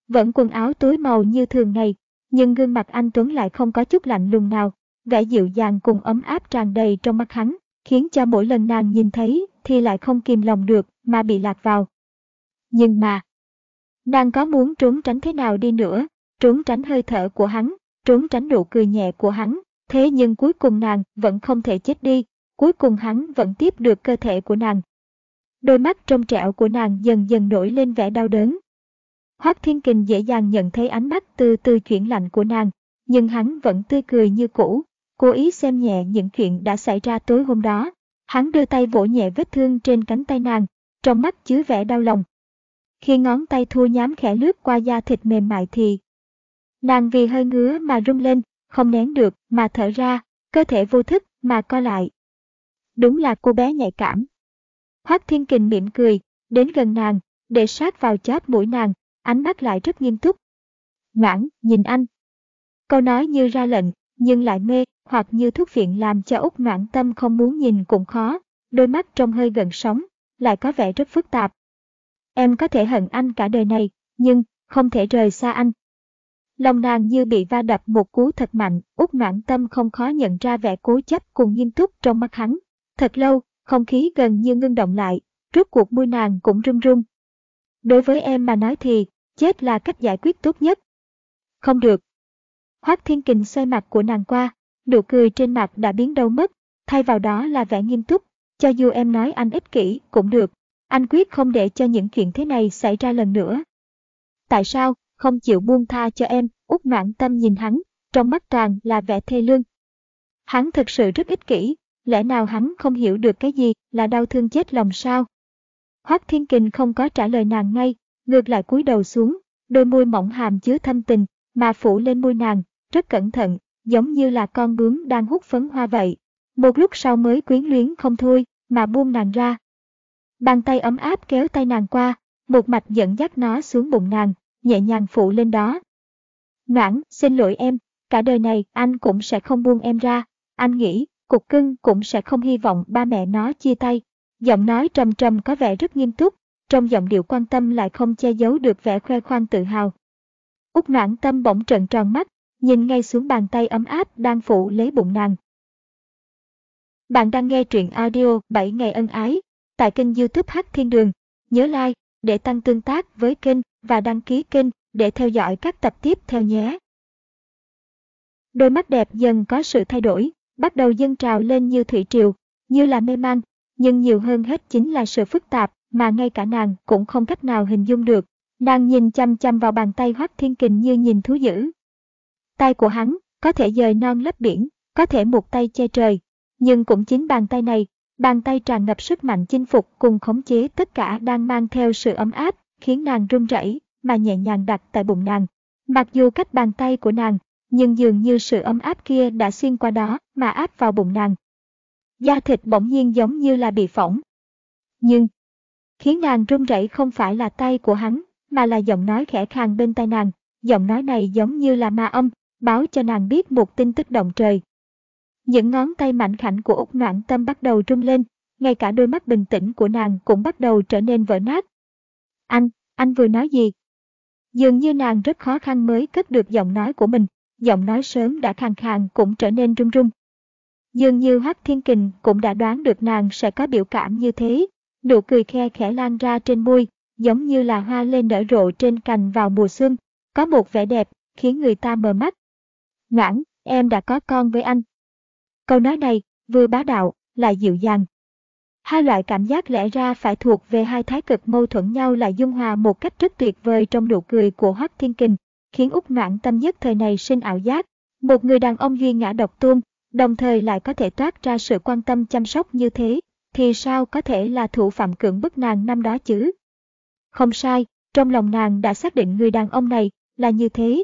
Vẫn quần áo tối màu như thường ngày, nhưng gương mặt anh Tuấn lại không có chút lạnh lùng nào, vẻ dịu dàng cùng ấm áp tràn đầy trong mắt hắn, khiến cho mỗi lần nàng nhìn thấy thì lại không kìm lòng được mà bị lạc vào. Nhưng mà, nàng có muốn trốn tránh thế nào đi nữa, trốn tránh hơi thở của hắn, trốn tránh nụ cười nhẹ của hắn, thế nhưng cuối cùng nàng vẫn không thể chết đi, cuối cùng hắn vẫn tiếp được cơ thể của nàng. Đôi mắt trong trẻo của nàng dần dần nổi lên vẻ đau đớn. Hoác Thiên Kình dễ dàng nhận thấy ánh mắt từ từ chuyển lạnh của nàng, nhưng hắn vẫn tươi cười như cũ, cố ý xem nhẹ những chuyện đã xảy ra tối hôm đó. Hắn đưa tay vỗ nhẹ vết thương trên cánh tay nàng, trong mắt chứa vẻ đau lòng. Khi ngón tay thua nhám khẽ lướt qua da thịt mềm mại thì Nàng vì hơi ngứa mà rung lên, không nén được mà thở ra, cơ thể vô thức mà co lại. Đúng là cô bé nhạy cảm. Hoác Thiên Kình mỉm cười, đến gần nàng, để sát vào chóp mũi nàng, ánh mắt lại rất nghiêm túc. Ngoãn, nhìn anh. Câu nói như ra lệnh, nhưng lại mê, hoặc như thuốc phiện làm cho Úc Ngoãn tâm không muốn nhìn cũng khó, đôi mắt trông hơi gần sóng, lại có vẻ rất phức tạp. Em có thể hận anh cả đời này, nhưng không thể rời xa anh. Lòng nàng như bị va đập một cú thật mạnh, út noãn tâm không khó nhận ra vẻ cố chấp cùng nghiêm túc trong mắt hắn. Thật lâu, không khí gần như ngưng động lại, rốt cuộc môi nàng cũng run run. Đối với em mà nói thì, chết là cách giải quyết tốt nhất. Không được. Hoác Thiên Kình xoay mặt của nàng qua, nụ cười trên mặt đã biến đâu mất, thay vào đó là vẻ nghiêm túc. Cho dù em nói anh ích kỷ cũng được, anh quyết không để cho những chuyện thế này xảy ra lần nữa. Tại sao? không chịu buông tha cho em, út noạn tâm nhìn hắn, trong mắt tràn là vẻ thê lương. Hắn thật sự rất ích kỷ, lẽ nào hắn không hiểu được cái gì là đau thương chết lòng sao? Hoác Thiên Kình không có trả lời nàng ngay, ngược lại cúi đầu xuống, đôi môi mỏng hàm chứa thâm tình, mà phủ lên môi nàng, rất cẩn thận, giống như là con bướm đang hút phấn hoa vậy. Một lúc sau mới quyến luyến không thôi, mà buông nàng ra. Bàn tay ấm áp kéo tay nàng qua, một mạch dẫn dắt nó xuống bụng nàng, nhẹ nhàng phụ lên đó. Noãn, xin lỗi em, cả đời này anh cũng sẽ không buông em ra. Anh nghĩ, cục cưng cũng sẽ không hy vọng ba mẹ nó chia tay. Giọng nói trầm trầm có vẻ rất nghiêm túc, trong giọng điệu quan tâm lại không che giấu được vẻ khoe khoang tự hào. Úc noãn tâm bỗng trợn tròn mắt, nhìn ngay xuống bàn tay ấm áp đang phụ lấy bụng nàng. Bạn đang nghe truyện audio 7 ngày ân ái tại kênh youtube Hát Thiên Đường. Nhớ like để tăng tương tác với kênh và đăng ký kênh để theo dõi các tập tiếp theo nhé. Đôi mắt đẹp dần có sự thay đổi, bắt đầu dâng trào lên như thủy triều, như là mê man, nhưng nhiều hơn hết chính là sự phức tạp mà ngay cả nàng cũng không cách nào hình dung được. Nàng nhìn chăm chăm vào bàn tay Hoắc Thiên Kình như nhìn thú dữ. Tay của hắn có thể dời non lấp biển, có thể một tay che trời, nhưng cũng chính bàn tay này, bàn tay tràn ngập sức mạnh chinh phục cùng khống chế tất cả đang mang theo sự ấm áp, khiến nàng run rẩy mà nhẹ nhàng đặt tại bụng nàng. Mặc dù cách bàn tay của nàng, nhưng dường như sự ấm áp kia đã xuyên qua đó mà áp vào bụng nàng. Da thịt bỗng nhiên giống như là bị phỏng. Nhưng, khiến nàng run rẩy không phải là tay của hắn, mà là giọng nói khẽ khàng bên tai nàng. Giọng nói này giống như là ma âm, báo cho nàng biết một tin tức động trời. Những ngón tay mạnh khảnh của Úc Noãn Tâm bắt đầu rung lên, ngay cả đôi mắt bình tĩnh của nàng cũng bắt đầu trở nên vỡ nát. Anh, anh vừa nói gì? Dường như nàng rất khó khăn mới cất được giọng nói của mình, giọng nói sớm đã khàn khàn cũng trở nên run run. Dường như Hắc Thiên Kình cũng đã đoán được nàng sẽ có biểu cảm như thế, nụ cười khe khẽ lan ra trên môi, giống như là hoa lên nở rộ trên cành vào mùa xuân, có một vẻ đẹp, khiến người ta mờ mắt. Ngoãn, em đã có con với anh. Câu nói này, vừa bá đạo, lại dịu dàng. Hai loại cảm giác lẽ ra phải thuộc về hai thái cực mâu thuẫn nhau lại dung hòa một cách rất tuyệt vời trong nụ cười của Hoắc Thiên Kình, khiến Úc Noãn Tâm nhất thời này sinh ảo giác. Một người đàn ông duy ngã độc tôn, đồng thời lại có thể toát ra sự quan tâm chăm sóc như thế, thì sao có thể là thủ phạm cưỡng bức nàng năm đó chứ? Không sai, trong lòng nàng đã xác định người đàn ông này là như thế.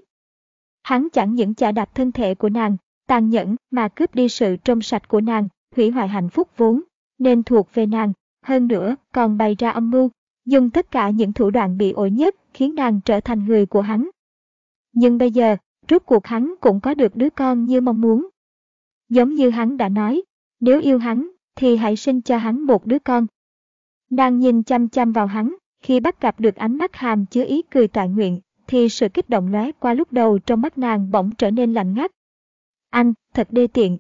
Hắn chẳng những chà đạp thân thể của nàng, tàn nhẫn mà cướp đi sự trong sạch của nàng, hủy hoại hạnh phúc vốn, nên thuộc về nàng, hơn nữa còn bày ra âm mưu, dùng tất cả những thủ đoạn bị ổi nhất khiến nàng trở thành người của hắn. Nhưng bây giờ, rốt cuộc hắn cũng có được đứa con như mong muốn. Giống như hắn đã nói, nếu yêu hắn, thì hãy sinh cho hắn một đứa con. Nàng nhìn chăm chăm vào hắn, khi bắt gặp được ánh mắt hàm chứa ý cười toại nguyện, thì sự kích động lóe qua lúc đầu trong mắt nàng bỗng trở nên lạnh ngắt. Anh, thật đê tiện.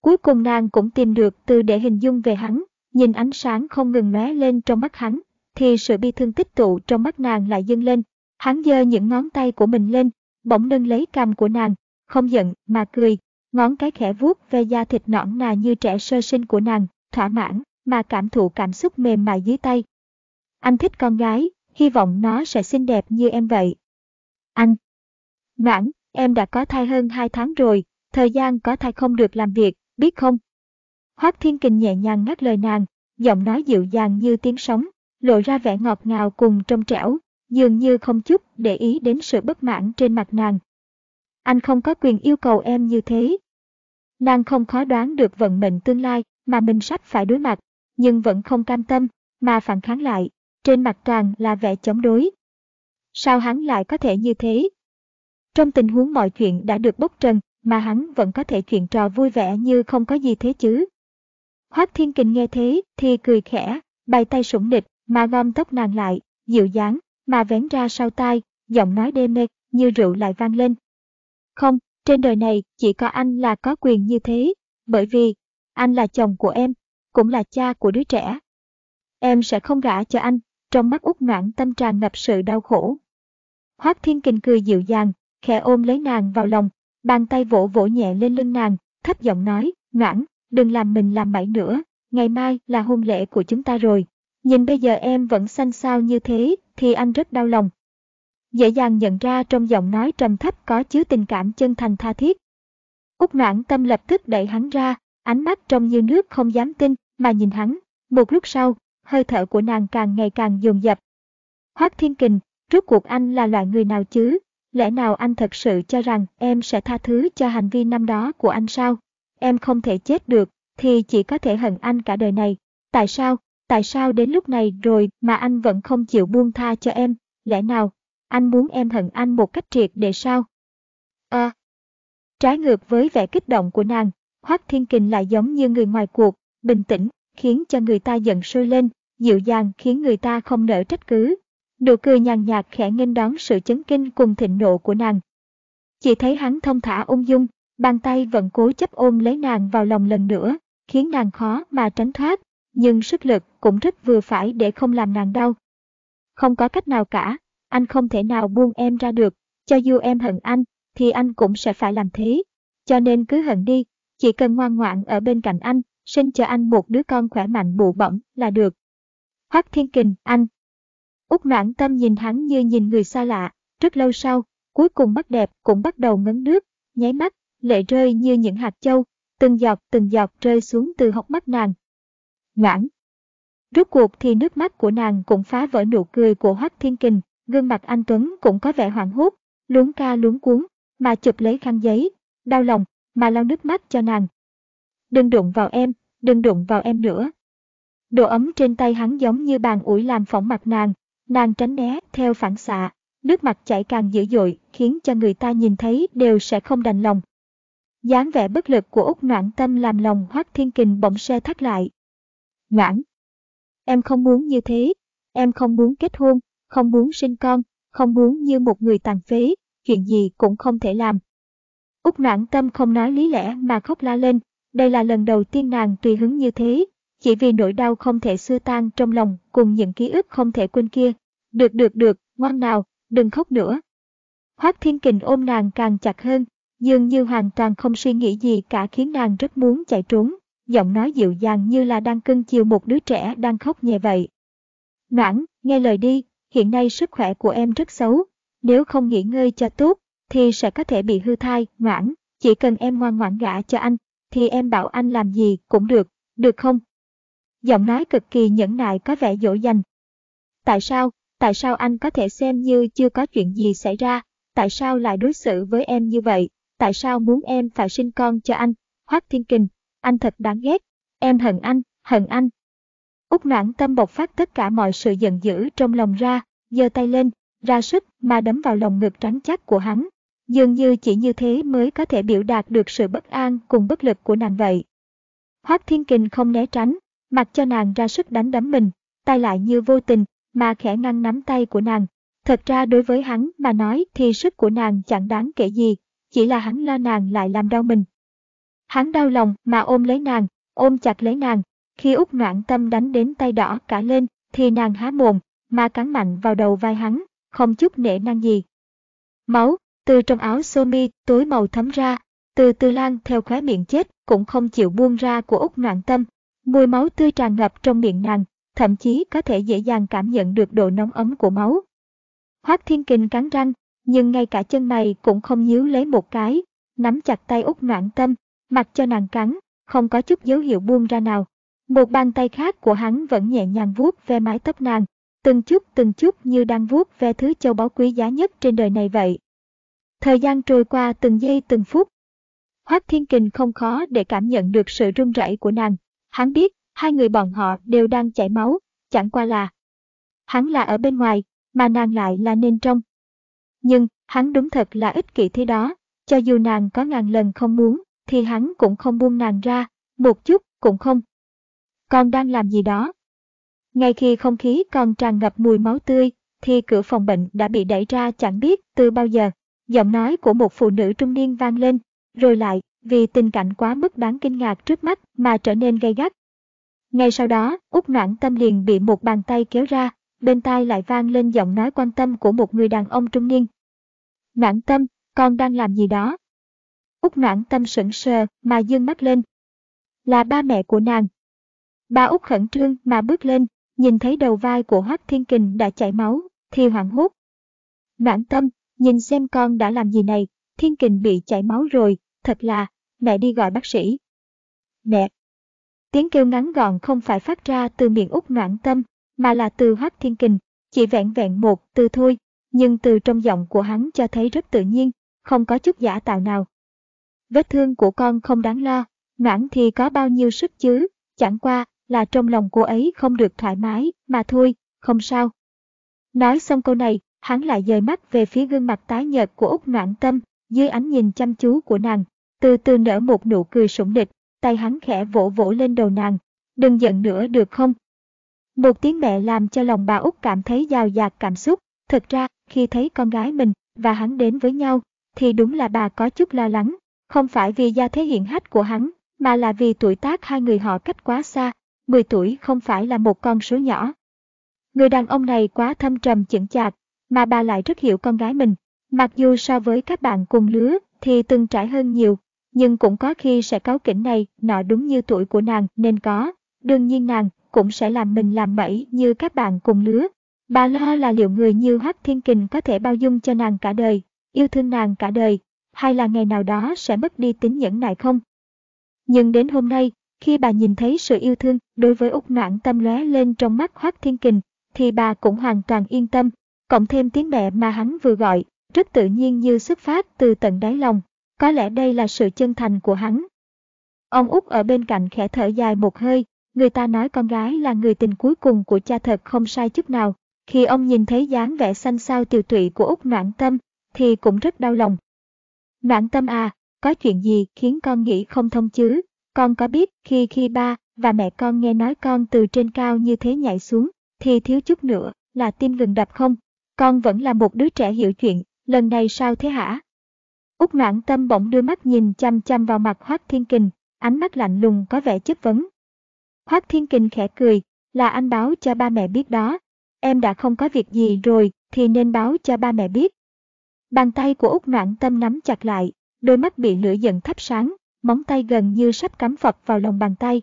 Cuối cùng nàng cũng tìm được từ để hình dung về hắn, nhìn ánh sáng không ngừng lóe lên trong mắt hắn, thì sự bi thương tích tụ trong mắt nàng lại dâng lên. Hắn giơ những ngón tay của mình lên, bỗng nâng lấy cằm của nàng, không giận mà cười, ngón cái khẽ vuốt về da thịt nõn nà như trẻ sơ sinh của nàng, thỏa mãn mà cảm thụ cảm xúc mềm mại dưới tay. Anh thích con gái, hy vọng nó sẽ xinh đẹp như em vậy. Anh. Noãn, em đã có thai hơn 2 tháng rồi, thời gian có thai không được làm việc, biết không? Hoác Thiên Kình nhẹ nhàng ngắt lời nàng, giọng nói dịu dàng như tiếng sóng, lộ ra vẻ ngọt ngào cùng trong trẻo, dường như không chút để ý đến sự bất mãn trên mặt nàng. Anh không có quyền yêu cầu em như thế. Nàng không khó đoán được vận mệnh tương lai mà mình sắp phải đối mặt, nhưng vẫn không cam tâm, mà phản kháng lại, trên mặt tràn là vẻ chống đối. Sao hắn lại có thể như thế? Trong tình huống mọi chuyện đã được bốc trần, mà hắn vẫn có thể chuyện trò vui vẻ như không có gì thế chứ. Hoác Thiên Kình nghe thế thì cười khẽ, bày tay sủng địch mà gom tóc nàng lại, dịu dáng, mà vén ra sau tai, giọng nói đê mê như rượu lại vang lên. Không, trên đời này chỉ có anh là có quyền như thế, bởi vì anh là chồng của em, cũng là cha của đứa trẻ. Em sẽ không gả cho anh, trong mắt út noãn tâm tràn ngập sự đau khổ. Hoác Thiên Kình cười dịu dàng, khẽ ôm lấy nàng vào lòng, bàn tay vỗ vỗ nhẹ lên lưng nàng, thấp giọng nói, Noãn, đừng làm mình làm mãi nữa, ngày mai là hôn lễ của chúng ta rồi. Nhìn bây giờ em vẫn xanh xao như thế, thì anh rất đau lòng. Dễ dàng nhận ra trong giọng nói trầm thấp có chứa tình cảm chân thành tha thiết. Úc noãn tâm lập tức đẩy hắn ra, ánh mắt trong như nước không dám tin, mà nhìn hắn. Một lúc sau, hơi thở của nàng càng ngày càng dồn dập. Hoác Thiên Kình, rốt cuộc anh là loại người nào chứ? Lẽ nào anh thật sự cho rằng em sẽ tha thứ cho hành vi năm đó của anh sao? Em không thể chết được, thì chỉ có thể hận anh cả đời này. Tại sao? Tại sao đến lúc này rồi mà anh vẫn không chịu buông tha cho em? Lẽ nào, anh muốn em hận anh một cách triệt để sao? À, trái ngược với vẻ kích động của nàng, Hoác Thiên Kình lại giống như người ngoài cuộc, bình tĩnh, khiến cho người ta giận sôi lên, dịu dàng khiến người ta không nỡ trách cứ. Nụ cười nhàn nhạt khẽ nghênh đón sự chấn kinh cùng thịnh nộ của nàng. Chỉ thấy hắn thông thả ung dung, bàn tay vẫn cố chấp ôm lấy nàng vào lòng lần nữa, khiến nàng khó mà tránh thoát, nhưng sức lực cũng rất vừa phải để không làm nàng đau. Không có cách nào cả, anh không thể nào buông em ra được, cho dù em hận anh, thì anh cũng sẽ phải làm thế. Cho nên cứ hận đi, chỉ cần ngoan ngoãn ở bên cạnh anh, sinh cho anh một đứa con khỏe mạnh bụ bẩm là được. Hoắc Thiên Kình, anh. Úc noãn tâm nhìn hắn như nhìn người xa lạ, rất lâu sau, cuối cùng mắt đẹp cũng bắt đầu ngấn nước, nháy mắt, lệ rơi như những hạt châu, từng giọt từng giọt rơi xuống từ hốc mắt nàng. Noãn. Rốt cuộc thì nước mắt của nàng cũng phá vỡ nụ cười của Hoắc Thiên Kình, gương mặt anh Tuấn cũng có vẻ hoảng hốt, luống ca luống cuốn, mà chụp lấy khăn giấy, đau lòng, mà lau nước mắt cho nàng. Đừng đụng vào em, đừng đụng vào em nữa. Độ ấm trên tay hắn giống như bàn ủi làm phỏng mặt nàng, nàng tránh né theo phản xạ, nước mặt chảy càng dữ dội khiến cho người ta nhìn thấy đều sẽ không đành lòng. dáng vẻ bất lực của Úc Noãn Tâm làm lòng Hoác Thiên Kình bỗng xe thắt lại. Noãn! Em không muốn như thế, em không muốn kết hôn, không muốn sinh con, không muốn như một người tàn phế, chuyện gì cũng không thể làm. Úc noãn tâm không nói lý lẽ mà khóc la lên, đây là lần đầu tiên nàng tùy hứng như thế, chỉ vì nỗi đau không thể xưa tan trong lòng cùng những ký ức không thể quên kia. Được được được, ngoan nào, đừng khóc nữa. Hoác Thiên Kình ôm nàng càng chặt hơn, dường như hoàn toàn không suy nghĩ gì cả khiến nàng rất muốn chạy trốn, giọng nói dịu dàng như là đang cưng chiều một đứa trẻ đang khóc nhẹ vậy. Noãn, nghe lời đi, hiện nay sức khỏe của em rất xấu, nếu không nghỉ ngơi cho tốt, thì sẽ có thể bị hư thai, ngoãn, chỉ cần em ngoan ngoãn gả cho anh, thì em bảo anh làm gì cũng được, được không? Giọng nói cực kỳ nhẫn nại có vẻ dỗ dành. Tại sao, tại sao anh có thể xem như chưa có chuyện gì xảy ra, tại sao lại đối xử với em như vậy, tại sao muốn em phải sinh con cho anh, Hoác Thiên Kình, anh thật đáng ghét, em hận anh, hận anh. Úc noãn tâm bộc phát tất cả mọi sự giận dữ trong lòng ra, giơ tay lên, ra sức mà đấm vào lòng ngực trắng chắc của hắn. Dường như chỉ như thế mới có thể biểu đạt được sự bất an cùng bất lực của nàng vậy. Hoác Thiên Kình không né tránh, mặc cho nàng ra sức đánh đấm mình, tay lại như vô tình, mà khẽ ngăn nắm tay của nàng. Thật ra đối với hắn mà nói thì sức của nàng chẳng đáng kể gì, chỉ là hắn lo nàng lại làm đau mình. Hắn đau lòng mà ôm lấy nàng, ôm chặt lấy nàng, khi út noạn tâm đánh đến tay đỏ cả lên, thì nàng há mồm, mà cắn mạnh vào đầu vai hắn, không chút nể năng gì. Máu, từ trong áo sơ mi tối màu thấm ra, từ từ lan theo khóe miệng chết cũng không chịu buông ra của út noạn tâm. Mùi máu tươi tràn ngập trong miệng nàng, thậm chí có thể dễ dàng cảm nhận được độ nóng ấm của máu. Hoác Thiên Kình cắn răng, nhưng ngay cả chân mày cũng không nhíu lấy một cái, nắm chặt tay út noạn tâm, mặc cho nàng cắn, không có chút dấu hiệu buông ra nào. Một bàn tay khác của hắn vẫn nhẹ nhàng vuốt ve mái tóc nàng, từng chút từng chút như đang vuốt ve thứ châu báu quý giá nhất trên đời này vậy. Thời gian trôi qua từng giây từng phút. Hoác Thiên Kình không khó để cảm nhận được sự run rẩy của nàng. Hắn biết, hai người bọn họ đều đang chảy máu, chẳng qua là. Hắn là ở bên ngoài, mà nàng lại là nên trong. Nhưng, hắn đúng thật là ích kỷ thế đó, cho dù nàng có ngàn lần không muốn, thì hắn cũng không buông nàng ra, một chút cũng không. Con đang làm gì đó? Ngay khi không khí còn tràn ngập mùi máu tươi, thì cửa phòng bệnh đã bị đẩy ra chẳng biết từ bao giờ. Giọng nói của một phụ nữ trung niên vang lên, rồi lại, vì tình cảnh quá mức đáng kinh ngạc trước mắt mà trở nên gay gắt. Ngay sau đó, út noãn tâm liền bị một bàn tay kéo ra, bên tai lại vang lên giọng nói quan tâm của một người đàn ông trung niên. Noãn tâm, con đang làm gì đó? Út noãn tâm sững sờ mà dương mắt lên. Là ba mẹ của nàng. Ba Út khẩn trương mà bước lên, nhìn thấy đầu vai của Hoác Thiên Kình đã chảy máu, thì hoảng hốt. Noãn tâm, nhìn xem con đã làm gì này, Thiên Kình bị chảy máu rồi, thật là, mẹ đi gọi bác sĩ. Mẹ! Tiếng kêu ngắn gọn không phải phát ra từ miệng út noãn tâm, mà là từ Hoác Thiên Kình, chỉ vẹn vẹn một từ thôi, nhưng từ trong giọng của hắn cho thấy rất tự nhiên, không có chút giả tạo nào. Vết thương của con không đáng lo, noãn thì có bao nhiêu sức chứ, chẳng qua là trong lòng cô ấy không được thoải mái, mà thôi, không sao. Nói xong câu này, hắn lại dời mắt về phía gương mặt tái nhợt của Úc Noãn Tâm, dưới ánh nhìn chăm chú của nàng, từ từ nở một nụ cười sủng địch, tay hắn khẽ vỗ vỗ lên đầu nàng. Đừng giận nữa được không? Một tiếng mẹ làm cho lòng bà Út cảm thấy giàu dạt cảm xúc. Thực ra, khi thấy con gái mình và hắn đến với nhau, thì đúng là bà có chút lo lắng. Không phải vì gia thế hiện hách của hắn, mà là vì tuổi tác hai người họ cách quá xa. 10 tuổi không phải là một con số nhỏ. Người đàn ông này quá thâm trầm chững chạc, mà bà lại rất hiểu con gái mình. Mặc dù so với các bạn cùng lứa thì từng trải hơn nhiều, nhưng cũng có khi sẽ cáu kỉnh này, nọ đúng như tuổi của nàng nên có. Đương nhiên nàng cũng sẽ làm mình làm bẫy như các bạn cùng lứa. Bà lo là liệu người như Hoắc Thiên Kình có thể bao dung cho nàng cả đời, yêu thương nàng cả đời, hay là ngày nào đó sẽ mất đi tính nhẫn nại không? Nhưng đến hôm nay, khi bà nhìn thấy sự yêu thương đối với Úc Noãn Tâm lóe lên trong mắt Hoác Thiên Kình, thì bà cũng hoàn toàn yên tâm, cộng thêm tiếng mẹ mà hắn vừa gọi, rất tự nhiên như xuất phát từ tận đáy lòng. Có lẽ đây là sự chân thành của hắn. Ông út ở bên cạnh khẽ thở dài một hơi, người ta nói con gái là người tình cuối cùng của cha thật không sai chút nào. Khi ông nhìn thấy dáng vẻ xanh xao tiều tụy của Úc Noãn Tâm, thì cũng rất đau lòng. Noãn Tâm à, có chuyện gì khiến con nghĩ không thông chứ? Con có biết khi khi ba và mẹ con nghe nói con từ trên cao như thế nhảy xuống, thì thiếu chút nữa là tim ngừng đập không? Con vẫn là một đứa trẻ hiểu chuyện, lần này sao thế hả? Úc noãn tâm bỗng đưa mắt nhìn chăm chăm vào mặt Hoác Thiên Kình, ánh mắt lạnh lùng có vẻ chất vấn. Hoác Thiên Kình khẽ cười, là anh báo cho ba mẹ biết đó. Em đã không có việc gì rồi thì nên báo cho ba mẹ biết. Bàn tay của Úc noãn tâm nắm chặt lại, đôi mắt bị lửa giận thắp sáng, móng tay gần như sắp cắm phập vào lòng bàn tay.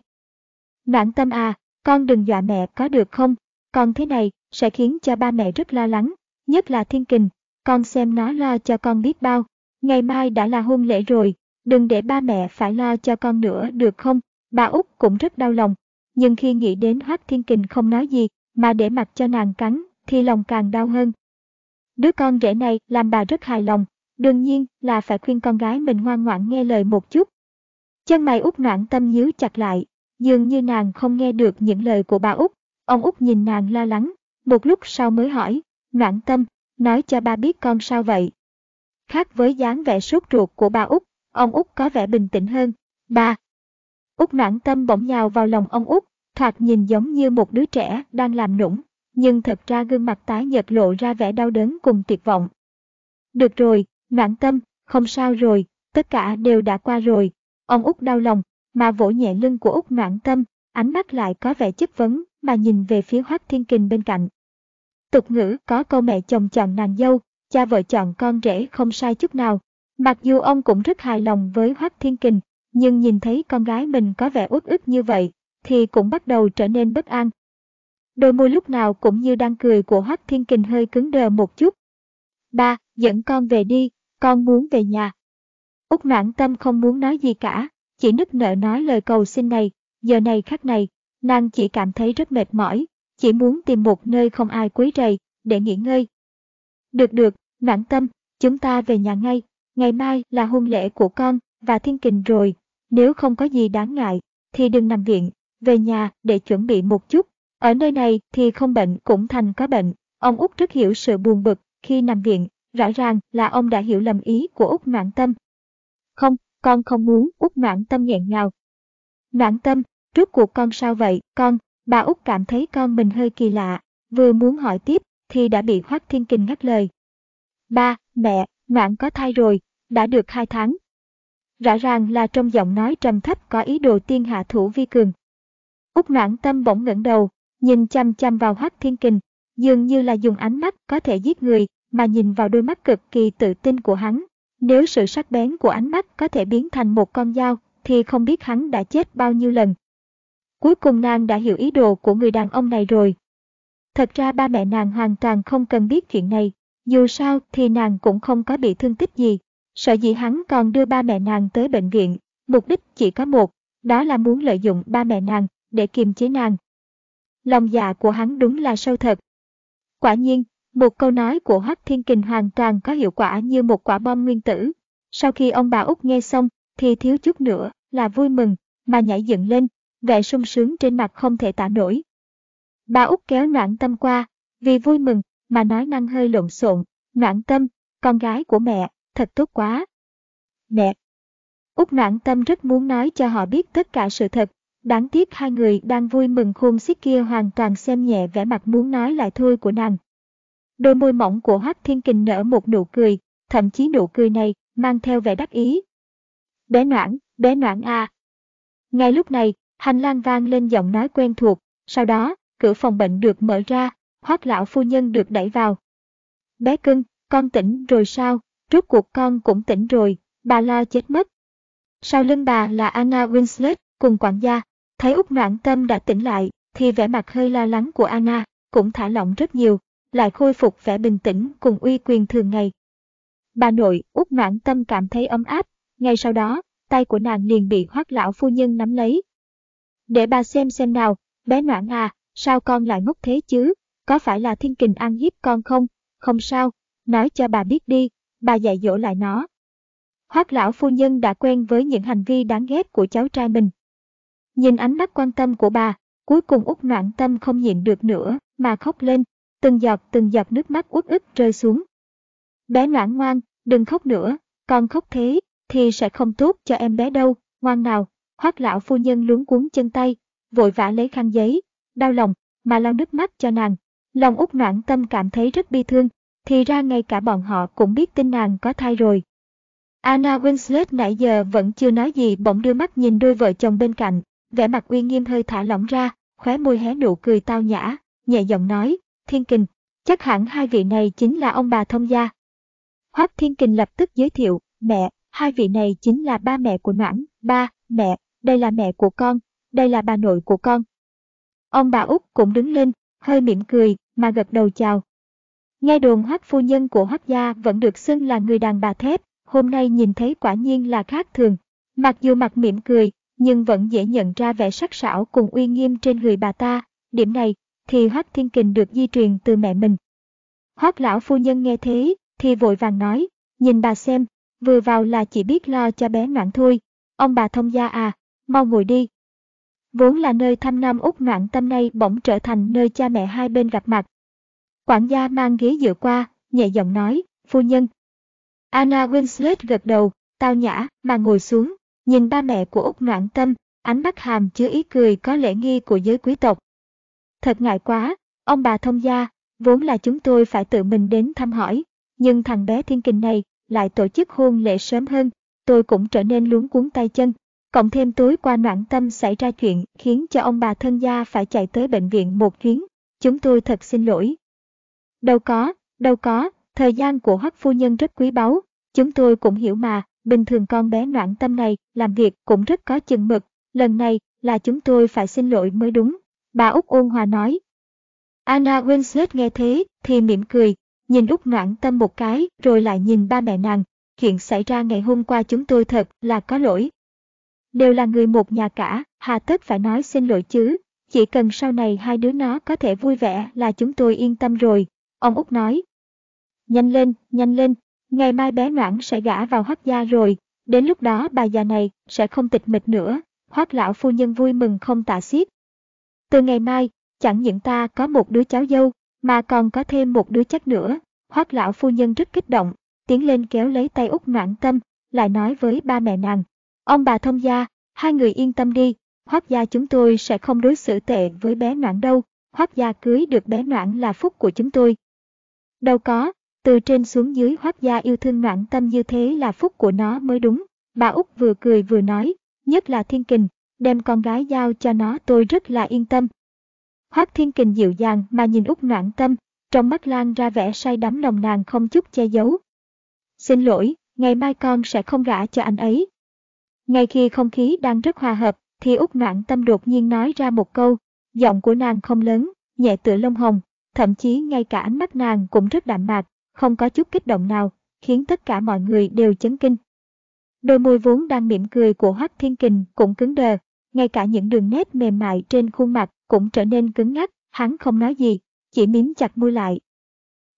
Noãn tâm à, con đừng dọa mẹ có được không? Con thế này sẽ khiến cho ba mẹ rất lo lắng, nhất là Thiên Kình, con xem nó lo cho con biết bao. Ngày mai đã là hôn lễ rồi, đừng để ba mẹ phải lo cho con nữa được không? Bà Út cũng rất đau lòng, nhưng khi nghĩ đến Hoác Thiên Kình không nói gì, mà để mặc cho nàng cắn, thì lòng càng đau hơn. Đứa con rể này làm bà rất hài lòng, đương nhiên là phải khuyên con gái mình ngoan ngoãn nghe lời một chút. Chân mày út noạn tâm nhíu chặt lại, dường như nàng không nghe được những lời của bà út. Ông út nhìn nàng lo lắng, một lúc sau mới hỏi, noạn tâm, nói cho ba biết con sao vậy. Khác với dáng vẻ sốt ruột của bà út, ông út có vẻ bình tĩnh hơn. Ba. Út noạn tâm bỗng nhào vào lòng ông út, thoạt nhìn giống như một đứa trẻ đang làm nũng, nhưng thật ra gương mặt tái nhợt lộ ra vẻ đau đớn cùng tuyệt vọng. Được rồi, noạn tâm, không sao rồi, tất cả đều đã qua rồi. Ông út đau lòng, mà vỗ nhẹ lưng của út noãn tâm, ánh mắt lại có vẻ chất vấn, mà nhìn về phía Hoác Thiên Kình bên cạnh. Tục ngữ có câu mẹ chồng chọn nàng dâu, cha vợ chọn con rể không sai chút nào. Mặc dù ông cũng rất hài lòng với Hoác Thiên Kình, nhưng nhìn thấy con gái mình có vẻ út ức như vậy, thì cũng bắt đầu trở nên bất an. Đôi môi lúc nào cũng như đang cười của Hoác Thiên Kình hơi cứng đờ một chút. Ba, dẫn con về đi, con muốn về nhà. Úc noãn tâm không muốn nói gì cả, chỉ nức nở nói lời cầu xin này, giờ này khắc này, nàng chỉ cảm thấy rất mệt mỏi, chỉ muốn tìm một nơi không ai quấy rầy, để nghỉ ngơi. Được được, noãn tâm, chúng ta về nhà ngay, ngày mai là hôn lễ của con và thiên kình rồi, nếu không có gì đáng ngại, thì đừng nằm viện, về nhà để chuẩn bị một chút. Ở nơi này thì không bệnh cũng thành có bệnh, ông Úc rất hiểu sự buồn bực khi nằm viện, rõ ràng là ông đã hiểu lầm ý của Úc noãn tâm. Không, con không muốn, Út noãn tâm nghẹn ngào. Noãn tâm, trước cuộc con sao vậy, con, bà Út cảm thấy con mình hơi kỳ lạ, vừa muốn hỏi tiếp, thì đã bị Hoác Thiên Kình ngắt lời. Ba, mẹ, noãn có thai rồi, đã được hai tháng. Rõ ràng là trong giọng nói trầm thấp có ý đồ tiên hạ thủ vi cường. Út noãn tâm bỗng ngẩng đầu, nhìn chăm chăm vào Hoác Thiên Kình, dường như là dùng ánh mắt có thể giết người, mà nhìn vào đôi mắt cực kỳ tự tin của hắn. Nếu sự sắc bén của ánh mắt có thể biến thành một con dao, thì không biết hắn đã chết bao nhiêu lần. Cuối cùng nàng đã hiểu ý đồ của người đàn ông này rồi. Thật ra ba mẹ nàng hoàn toàn không cần biết chuyện này, dù sao thì nàng cũng không có bị thương tích gì. Sợ gì hắn còn đưa ba mẹ nàng tới bệnh viện, mục đích chỉ có một, đó là muốn lợi dụng ba mẹ nàng để kiềm chế nàng. Lòng dạ của hắn đúng là sâu thật. Quả nhiên, một câu nói của Hoắc Thiên Kình hoàn toàn có hiệu quả như một quả bom nguyên tử. Sau khi ông bà út nghe xong, thì thiếu chút nữa là vui mừng, mà nhảy dựng lên, vẻ sung sướng trên mặt không thể tả nổi. Bà út kéo noãn tâm qua, vì vui mừng, mà nói năng hơi lộn xộn, noãn tâm, con gái của mẹ, thật tốt quá. Mẹ! Úc Noãn Tâm rất muốn nói cho họ biết tất cả sự thật, đáng tiếc hai người đang vui mừng khôn xiết kia hoàn toàn xem nhẹ vẻ mặt muốn nói lại thôi của nàng. Đôi môi mỏng của Hoắc Thiên Kình nở một nụ cười, thậm chí nụ cười này mang theo vẻ đắc ý. Bé Noãn, bé Noãn à. Ngay lúc này, hành lang vang lên giọng nói quen thuộc, sau đó, cửa phòng bệnh được mở ra, Hoắc lão phu nhân được đẩy vào. Bé cưng, con tỉnh rồi sao? Rốt cuộc con cũng tỉnh rồi, bà lo chết mất. Sau lưng bà là Anna Winslet cùng quản gia, thấy Úc Noãn Tâm đã tỉnh lại, thì vẻ mặt hơi lo lắng của Anna cũng thả lỏng rất nhiều, lại khôi phục vẻ bình tĩnh cùng uy quyền thường ngày. Bà nội út Noãn Tâm cảm thấy ấm áp, ngay sau đó, tay của nàng liền bị hoác lão phu nhân nắm lấy. Để bà xem xem nào, bé Noãn à, sao con lại ngốc thế chứ, có phải là thiên kình ăn hiếp con không? Không sao, nói cho bà biết đi, bà dạy dỗ lại nó. Hoác lão phu nhân đã quen với những hành vi đáng ghét của cháu trai mình. Nhìn ánh mắt quan tâm của bà, cuối cùng út noạn tâm không nhịn được nữa, mà khóc lên, từng giọt từng giọt nước mắt út ức rơi xuống. Bé ngoan ngoan, đừng khóc nữa, con khóc thế, thì sẽ không tốt cho em bé đâu, ngoan nào. Hoác lão phu nhân luống cuốn chân tay, vội vã lấy khăn giấy, đau lòng, mà lau nước mắt cho nàng. Lòng út noãn tâm cảm thấy rất bi thương, thì ra ngay cả bọn họ cũng biết tin nàng có thai rồi. Anna Winslet nãy giờ vẫn chưa nói gì bỗng đưa mắt nhìn đôi vợ chồng bên cạnh, vẻ mặt uy nghiêm hơi thả lỏng ra, khóe môi hé nụ cười tao nhã, nhẹ giọng nói, Thiên Kình, chắc hẳn hai vị này chính là ông bà thông gia. Hoác Thiên Kình lập tức giới thiệu, mẹ, hai vị này chính là ba mẹ của Noãn, ba, mẹ, đây là mẹ của con, đây là bà nội của con. Ông bà Út cũng đứng lên, hơi mỉm cười, mà gật đầu chào. Nghe đồn hoác phu nhân của hoác gia vẫn được xưng là người đàn bà thép, hôm nay nhìn thấy quả nhiên là khác thường. Mặc dù mặt mỉm cười, nhưng vẫn dễ nhận ra vẻ sắc sảo cùng uy nghiêm trên người bà ta. Điểm này, thì Hoác Thiên Kình được di truyền từ mẹ mình. Hoác lão phu nhân nghe thế, thì vội vàng nói, nhìn bà xem, vừa vào là chỉ biết lo cho bé noạn thôi. Ông bà thông gia à, mau ngồi đi. Vốn là nơi thăm nam út noạn tâm nay bỗng trở thành nơi cha mẹ hai bên gặp mặt. Quản gia mang ghế dựa qua, nhẹ giọng nói, phu nhân, Anna Winslet gật đầu, tao nhã, mà ngồi xuống, nhìn ba mẹ của út noạn Tâm, ánh mắt hàm chứa ý cười có lễ nghi của giới quý tộc. Thật ngại quá, ông bà thông gia, vốn là chúng tôi phải tự mình đến thăm hỏi, nhưng thằng bé thiên kình này lại tổ chức hôn lễ sớm hơn, tôi cũng trở nên luống cuốn tay chân. Cộng thêm tối qua noãn tâm xảy ra chuyện khiến cho ông bà thân gia phải chạy tới bệnh viện một chuyến. Chúng tôi thật xin lỗi. Đâu có, đâu có, Thời gian của hoắc phu nhân rất quý báu, chúng tôi cũng hiểu mà, bình thường con bé noãn tâm này làm việc cũng rất có chừng mực, lần này là chúng tôi phải xin lỗi mới đúng. Bà Úc ôn hòa nói. Anna Winslet nghe thế thì mỉm cười, nhìn Úc noãn tâm một cái rồi lại nhìn ba mẹ nàng. Chuyện xảy ra ngày hôm qua chúng tôi thật là có lỗi. Đều là người một nhà cả, hà tất phải nói xin lỗi chứ. Chỉ cần sau này hai đứa nó có thể vui vẻ là chúng tôi yên tâm rồi. Ông Úc nói, Nhanh lên, nhanh lên, ngày mai bé Noãn sẽ gả vào hoác gia rồi, đến lúc đó bà già này sẽ không tịch mịch nữa, hoác lão phu nhân vui mừng không tạ xiết. Từ ngày mai, chẳng những ta có một đứa cháu dâu, mà còn có thêm một đứa chắc nữa, hoác lão phu nhân rất kích động, tiến lên kéo lấy tay út noãn tâm, lại nói với ba mẹ nàng. Ông bà thông gia, hai người yên tâm đi, hoác gia chúng tôi sẽ không đối xử tệ với bé noãn đâu, hoác gia cưới được bé noãn là phúc của chúng tôi. Đâu có, từ trên xuống dưới hoác gia yêu thương noãn tâm như thế là phúc của nó mới đúng. Bà út vừa cười vừa nói, nhất là thiên kình, đem con gái giao cho nó tôi rất là yên tâm. Hoác thiên kình dịu dàng mà nhìn Úc noãn tâm, trong mắt lan ra vẻ say đắm nồng nàn không chút che giấu. Xin lỗi, ngày mai con sẽ không gả cho anh ấy. Ngay khi không khí đang rất hòa hợp, thì Úc noãn tâm đột nhiên nói ra một câu, giọng của nàng không lớn, nhẹ tựa lông hồng, thậm chí ngay cả ánh mắt nàng cũng rất đạm mạc, không có chút kích động nào, khiến tất cả mọi người đều chấn kinh. Đôi môi vốn đang mỉm cười của Hoắc Thiên Kình cũng cứng đờ, ngay cả những đường nét mềm mại trên khuôn mặt cũng trở nên cứng ngắc, hắn không nói gì, chỉ miếm chặt môi lại.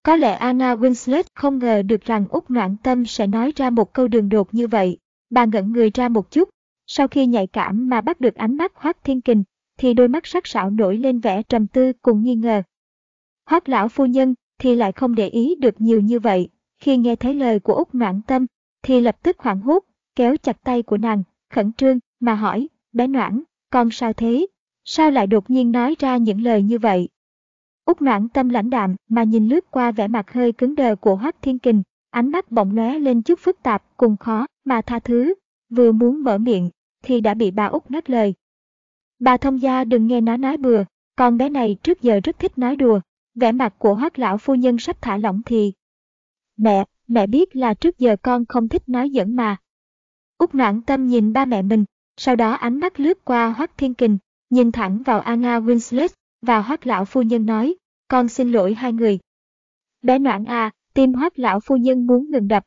Có lẽ Anna Winslet không ngờ được rằng Úc Noãn Tâm sẽ nói ra một câu đường đột như vậy. Bà ngẩn người ra một chút, sau khi nhạy cảm mà bắt được ánh mắt Hoác Thiên Kình, thì đôi mắt sắc sảo nổi lên vẻ trầm tư cùng nghi ngờ. Hoác lão phu nhân, thì lại không để ý được nhiều như vậy. Khi nghe thấy lời của Úc Noãn Tâm, thì lập tức hoảng hốt, kéo chặt tay của nàng, khẩn trương, mà hỏi, bé Noãn, con sao thế? Sao lại đột nhiên nói ra những lời như vậy? Úc Noãn tâm lãnh đạm mà nhìn lướt qua vẻ mặt hơi cứng đờ của Hoác Thiên Kình, ánh mắt bỗng lóe lên chút phức tạp cùng khó mà tha thứ, vừa muốn mở miệng thì đã bị bà Úc ngắt lời. Bà thông gia đừng nghe nó nói bừa, con bé này trước giờ rất thích nói đùa, vẻ mặt của Hoác lão phu nhân sắp thả lỏng thì. Mẹ, mẹ biết là trước giờ con không thích nói giỡn mà. Úc noãn tâm nhìn ba mẹ mình, sau đó ánh mắt lướt qua Hoắc Thiên Kình, nhìn thẳng vào Anna Winslet và Hoắc lão phu nhân nói, con xin lỗi hai người. Bé noãn à, tim Hoắc lão phu nhân muốn ngừng đập.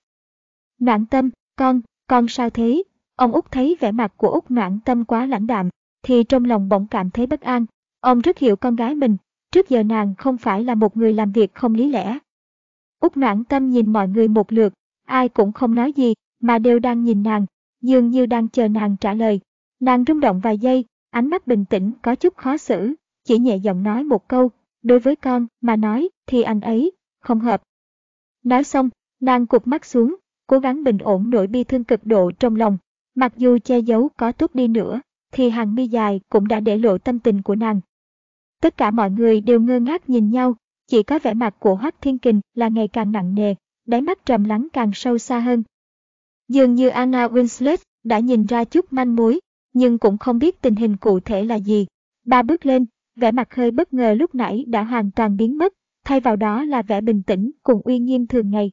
Noãn tâm, con, con sao thế? Ông Út thấy vẻ mặt của Út noãn tâm quá lãnh đạm, thì trong lòng bỗng cảm thấy bất an. Ông rất hiểu con gái mình, trước giờ nàng không phải là một người làm việc không lý lẽ. Út noãn tâm nhìn mọi người một lượt, ai cũng không nói gì, mà đều đang nhìn nàng, dường như đang chờ nàng trả lời. Nàng rung động vài giây, ánh mắt bình tĩnh có chút khó xử, chỉ nhẹ giọng nói một câu, đối với con mà nói thì anh ấy không hợp. Nói xong, nàng cụp mắt xuống, cố gắng bình ổn nỗi bi thương cực độ trong lòng, mặc dù che giấu có tốt đi nữa, thì hàng mi dài cũng đã để lộ tâm tình của nàng. Tất cả mọi người đều ngơ ngác nhìn nhau, chỉ có vẻ mặt của Hoắc Thiên Kình là ngày càng nặng nề, đáy mắt trầm lắng càng sâu xa hơn. Dường như Anna Winslet đã nhìn ra chút manh mối, nhưng cũng không biết tình hình cụ thể là gì. Ba bước lên, vẻ mặt hơi bất ngờ lúc nãy đã hoàn toàn biến mất, thay vào đó là vẻ bình tĩnh cùng uy nghiêm thường ngày.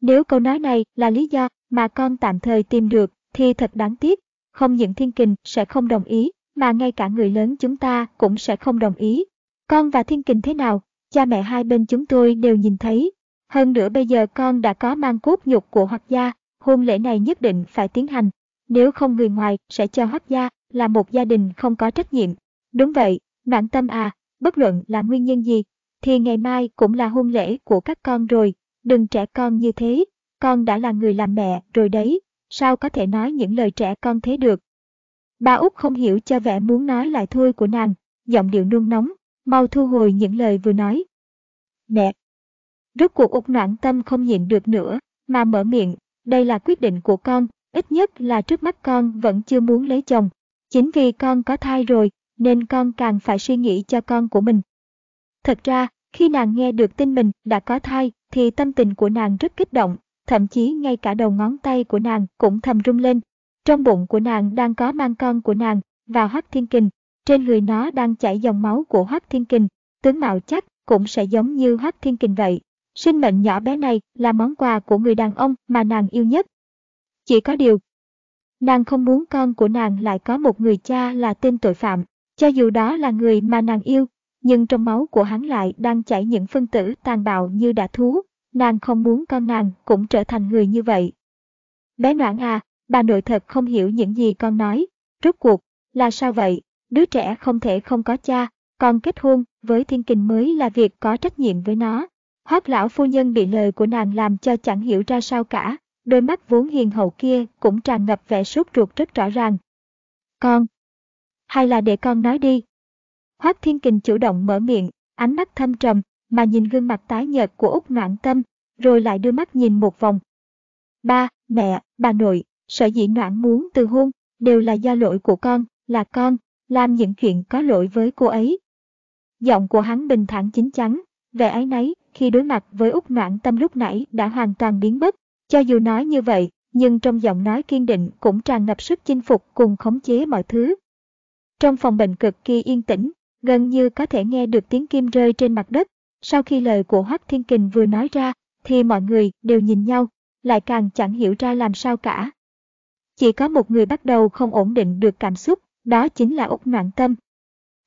Nếu câu nói này là lý do mà con tạm thời tìm được, thì thật đáng tiếc, không những thiên kình sẽ không đồng ý, mà ngay cả người lớn chúng ta cũng sẽ không đồng ý. Con và thiên kình thế nào, cha mẹ hai bên chúng tôi đều nhìn thấy. Hơn nữa bây giờ con đã có mang cốt nhục của hoặc gia, hôn lễ này nhất định phải tiến hành. Nếu không người ngoài sẽ cho hoặc gia là một gia đình không có trách nhiệm. Đúng vậy, noãn tâm à, bất luận là nguyên nhân gì, thì ngày mai cũng là hôn lễ của các con rồi. Đừng trẻ con như thế, con đã là người làm mẹ rồi đấy, sao có thể nói những lời trẻ con thế được. Bà Út không hiểu cho vẻ muốn nói lại thôi của nàng, giọng điệu nung nóng, mau thu hồi những lời vừa nói. Mẹ! Rốt cuộc Út noạn tâm không nhịn được nữa, mà mở miệng, đây là quyết định của con, ít nhất là trước mắt con vẫn chưa muốn lấy chồng. Chính vì con có thai rồi, nên con càng phải suy nghĩ cho con của mình. Thật ra, khi nàng nghe được tin mình đã có thai, thì tâm tình của nàng rất kích động, thậm chí ngay cả đầu ngón tay của nàng cũng thầm rung lên. Trong bụng của nàng đang có mang con của nàng, và Hoắc Thiên Kình, trên người nó đang chảy dòng máu của Hoắc Thiên Kình, tướng mạo chắc cũng sẽ giống như Hoắc Thiên Kình vậy. Sinh mệnh nhỏ bé này là món quà của người đàn ông mà nàng yêu nhất. Chỉ có điều, nàng không muốn con của nàng lại có một người cha là tên tội phạm, cho dù đó là người mà nàng yêu, nhưng trong máu của hắn lại đang chảy những phân tử tàn bạo như đã thú, nàng không muốn con nàng cũng trở thành người như vậy. Bé Noãn à, bà nội thật không hiểu những gì con nói, rốt cuộc, là sao vậy, đứa trẻ không thể không có cha, còn kết hôn với thiên kình mới là việc có trách nhiệm với nó. Hoác lão phu nhân bị lời của nàng làm cho chẳng hiểu ra sao cả, đôi mắt vốn hiền hậu kia cũng tràn ngập vẻ sốt ruột rất rõ ràng. Con, hay là để con nói đi. Hoác thiên kình chủ động mở miệng, ánh mắt thâm trầm, mà nhìn gương mặt tái nhợt của Úc Noãn Tâm, rồi lại đưa mắt nhìn một vòng. Ba, mẹ, bà nội, sở dĩ Noãn muốn từ hôn, đều là do lỗi của con, là con, làm những chuyện có lỗi với cô ấy. Giọng của hắn bình thản chính chắn, vẻ ấy nấy khi đối mặt với Úc Noãn Tâm lúc nãy đã hoàn toàn biến mất. Cho dù nói như vậy, nhưng trong giọng nói kiên định cũng tràn ngập sức chinh phục cùng khống chế mọi thứ. Trong phòng bệnh cực kỳ yên tĩnh, gần như có thể nghe được tiếng kim rơi trên mặt đất, sau khi lời của Hoắc Thiên Kình vừa nói ra, thì mọi người đều nhìn nhau, lại càng chẳng hiểu ra làm sao cả. Chỉ có một người bắt đầu không ổn định được cảm xúc, đó chính là Úc Noạn Tâm.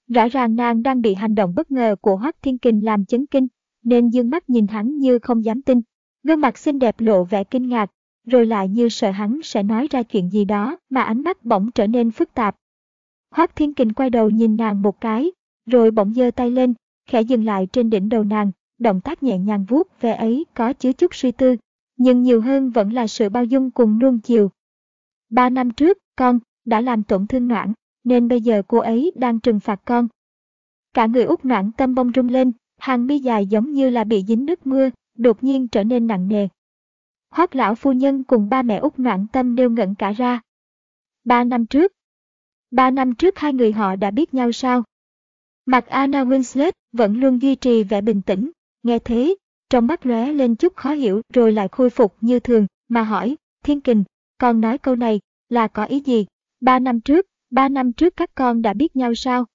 Rõ ràng nàng đang bị hành động bất ngờ của Hoắc Thiên Kình làm chấn kinh, nên dương mắt nhìn hắn như không dám tin. Gương mặt xinh đẹp lộ vẻ kinh ngạc, rồi lại như sợ hắn sẽ nói ra chuyện gì đó mà ánh mắt bỗng trở nên phức tạp. Hoắc Thiên Kình quay đầu nhìn nàng một cái, rồi bỗng giơ tay lên, khẽ dừng lại trên đỉnh đầu nàng, động tác nhẹ nhàng vuốt ve ấy có chứa chút suy tư, nhưng nhiều hơn vẫn là sự bao dung cùng nuông chiều. Ba năm trước, con đã làm tổn thương noãn, nên bây giờ cô ấy đang trừng phạt con. Cả người út noãn tâm bông rung lên, hàng mi dài giống như là bị dính nước mưa, đột nhiên trở nên nặng nề. Hoác lão phu nhân cùng ba mẹ út noãn tâm đều ngẩn cả ra. Ba năm trước. Ba năm trước hai người họ đã biết nhau sao? Mặt Anna Winslet vẫn luôn duy trì vẻ bình tĩnh, nghe thế, trong mắt lóe lên chút khó hiểu rồi lại khôi phục như thường, mà hỏi, Thiên Kình, con nói câu này, là có ý gì? Ba năm trước, ba năm trước các con đã biết nhau sao?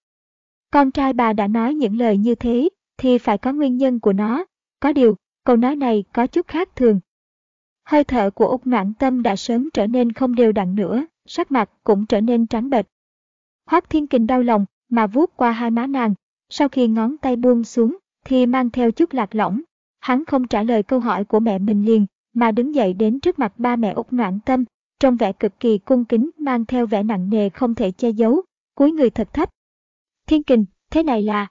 Con trai bà đã nói những lời như thế, thì phải có nguyên nhân của nó. Có điều, câu nói này có chút khác thường. Hơi thở của Úc Noãn Tâm đã sớm trở nên không đều đặn nữa, sắc mặt cũng trở nên trắng bệch. Hoác Thiên Kình đau lòng, mà vuốt qua hai má nàng, sau khi ngón tay buông xuống, thì mang theo chút lạc lõng. Hắn không trả lời câu hỏi của mẹ mình liền, mà đứng dậy đến trước mặt ba mẹ Úc Noãn Tâm, trong vẻ cực kỳ cung kính mang theo vẻ nặng nề không thể che giấu, cúi người thật thấp. Thiên kình, thế này là...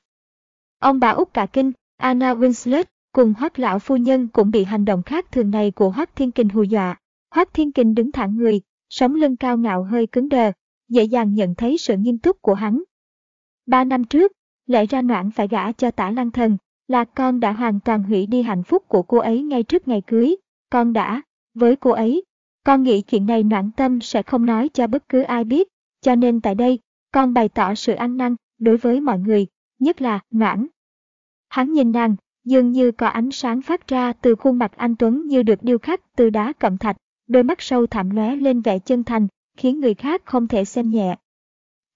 Ông bà Úc cả kinh, Anna Winslet cùng hoác lão phu nhân cũng bị hành động khác thường này của hoác Thiên Kình hù dọa. Hoác Thiên Kình đứng thẳng người, sống lưng cao ngạo hơi cứng đờ, dễ dàng nhận thấy sự nghiêm túc của hắn. Ba năm trước, lẽ ra noãn phải gả cho tả lăng thần, là con đã hoàn toàn hủy đi hạnh phúc của cô ấy ngay trước ngày cưới. Con đã, với cô ấy, con nghĩ chuyện này noãn tâm sẽ không nói cho bất cứ ai biết, cho nên tại đây, con bày tỏ sự ăn năn đối với mọi người, nhất là noãn. Hắn nhìn nàng, dường như có ánh sáng phát ra từ khuôn mặt anh Tuấn như được điêu khắc từ đá cẩm thạch, đôi mắt sâu thẳm lóe lên vẻ chân thành, khiến người khác không thể xem nhẹ.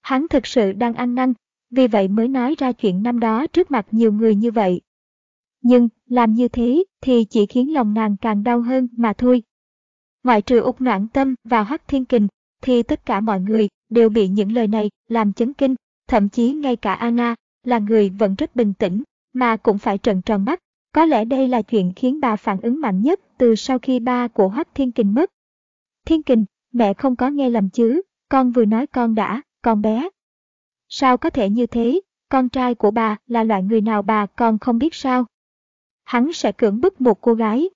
Hắn thực sự đang ăn năn, vì vậy mới nói ra chuyện năm đó trước mặt nhiều người như vậy. Nhưng, làm như thế thì chỉ khiến lòng nàng càng đau hơn mà thôi. Ngoại trừ Úc Noãn Tâm và hắc Thiên Kình, thì tất cả mọi người đều bị những lời này làm chấn kinh, thậm chí ngay cả Anna, là người vẫn rất bình tĩnh, mà cũng phải trợn tròn mắt. Có lẽ đây là chuyện khiến bà phản ứng mạnh nhất từ sau khi ba của Hoắc Thiên Kình mất. Thiên Kình, mẹ không có nghe lầm chứ, con vừa nói con đã, con bé. Sao có thể như thế, con trai của bà là loại người nào bà còn không biết sao? Hắn sẽ cưỡng bức một cô gái.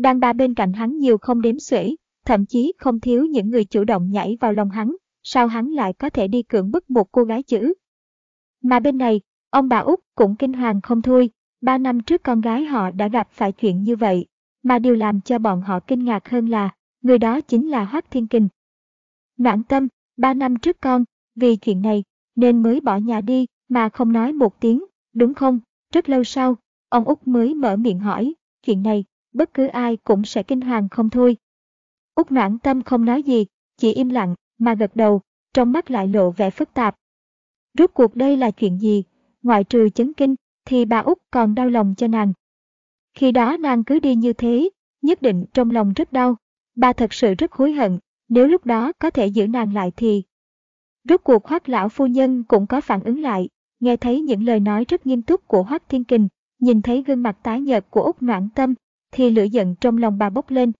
Đàn bà bên cạnh hắn nhiều không đếm xuể, thậm chí không thiếu những người chủ động nhảy vào lòng hắn, sao hắn lại có thể đi cưỡng bức một cô gái chứ? Mà bên này, ông bà Út cũng kinh hoàng không thôi, ba năm trước con gái họ đã gặp phải chuyện như vậy, mà điều làm cho bọn họ kinh ngạc hơn là, người đó chính là Hoác Thiên Kình. Noãn tâm, ba năm trước con, vì chuyện này, nên mới bỏ nhà đi mà không nói một tiếng, đúng không? Rất lâu sau, ông Út mới mở miệng hỏi, chuyện này, bất cứ ai cũng sẽ kinh hoàng không thôi. Úc noãn tâm không nói gì, chỉ im lặng, mà gật đầu, trong mắt lại lộ vẻ phức tạp. Rốt cuộc đây là chuyện gì? Ngoại trừ chấn kinh, thì bà Úc còn đau lòng cho nàng. Khi đó nàng cứ đi như thế, nhất định trong lòng rất đau. Bà thật sự rất hối hận, nếu lúc đó có thể giữ nàng lại thì... Rốt cuộc hoác lão phu nhân cũng có phản ứng lại, nghe thấy những lời nói rất nghiêm túc của hoác thiên kình, nhìn thấy gương mặt tái nhợt của Úc Noãn Tâm, thì lửa giận trong lòng bà bốc lên.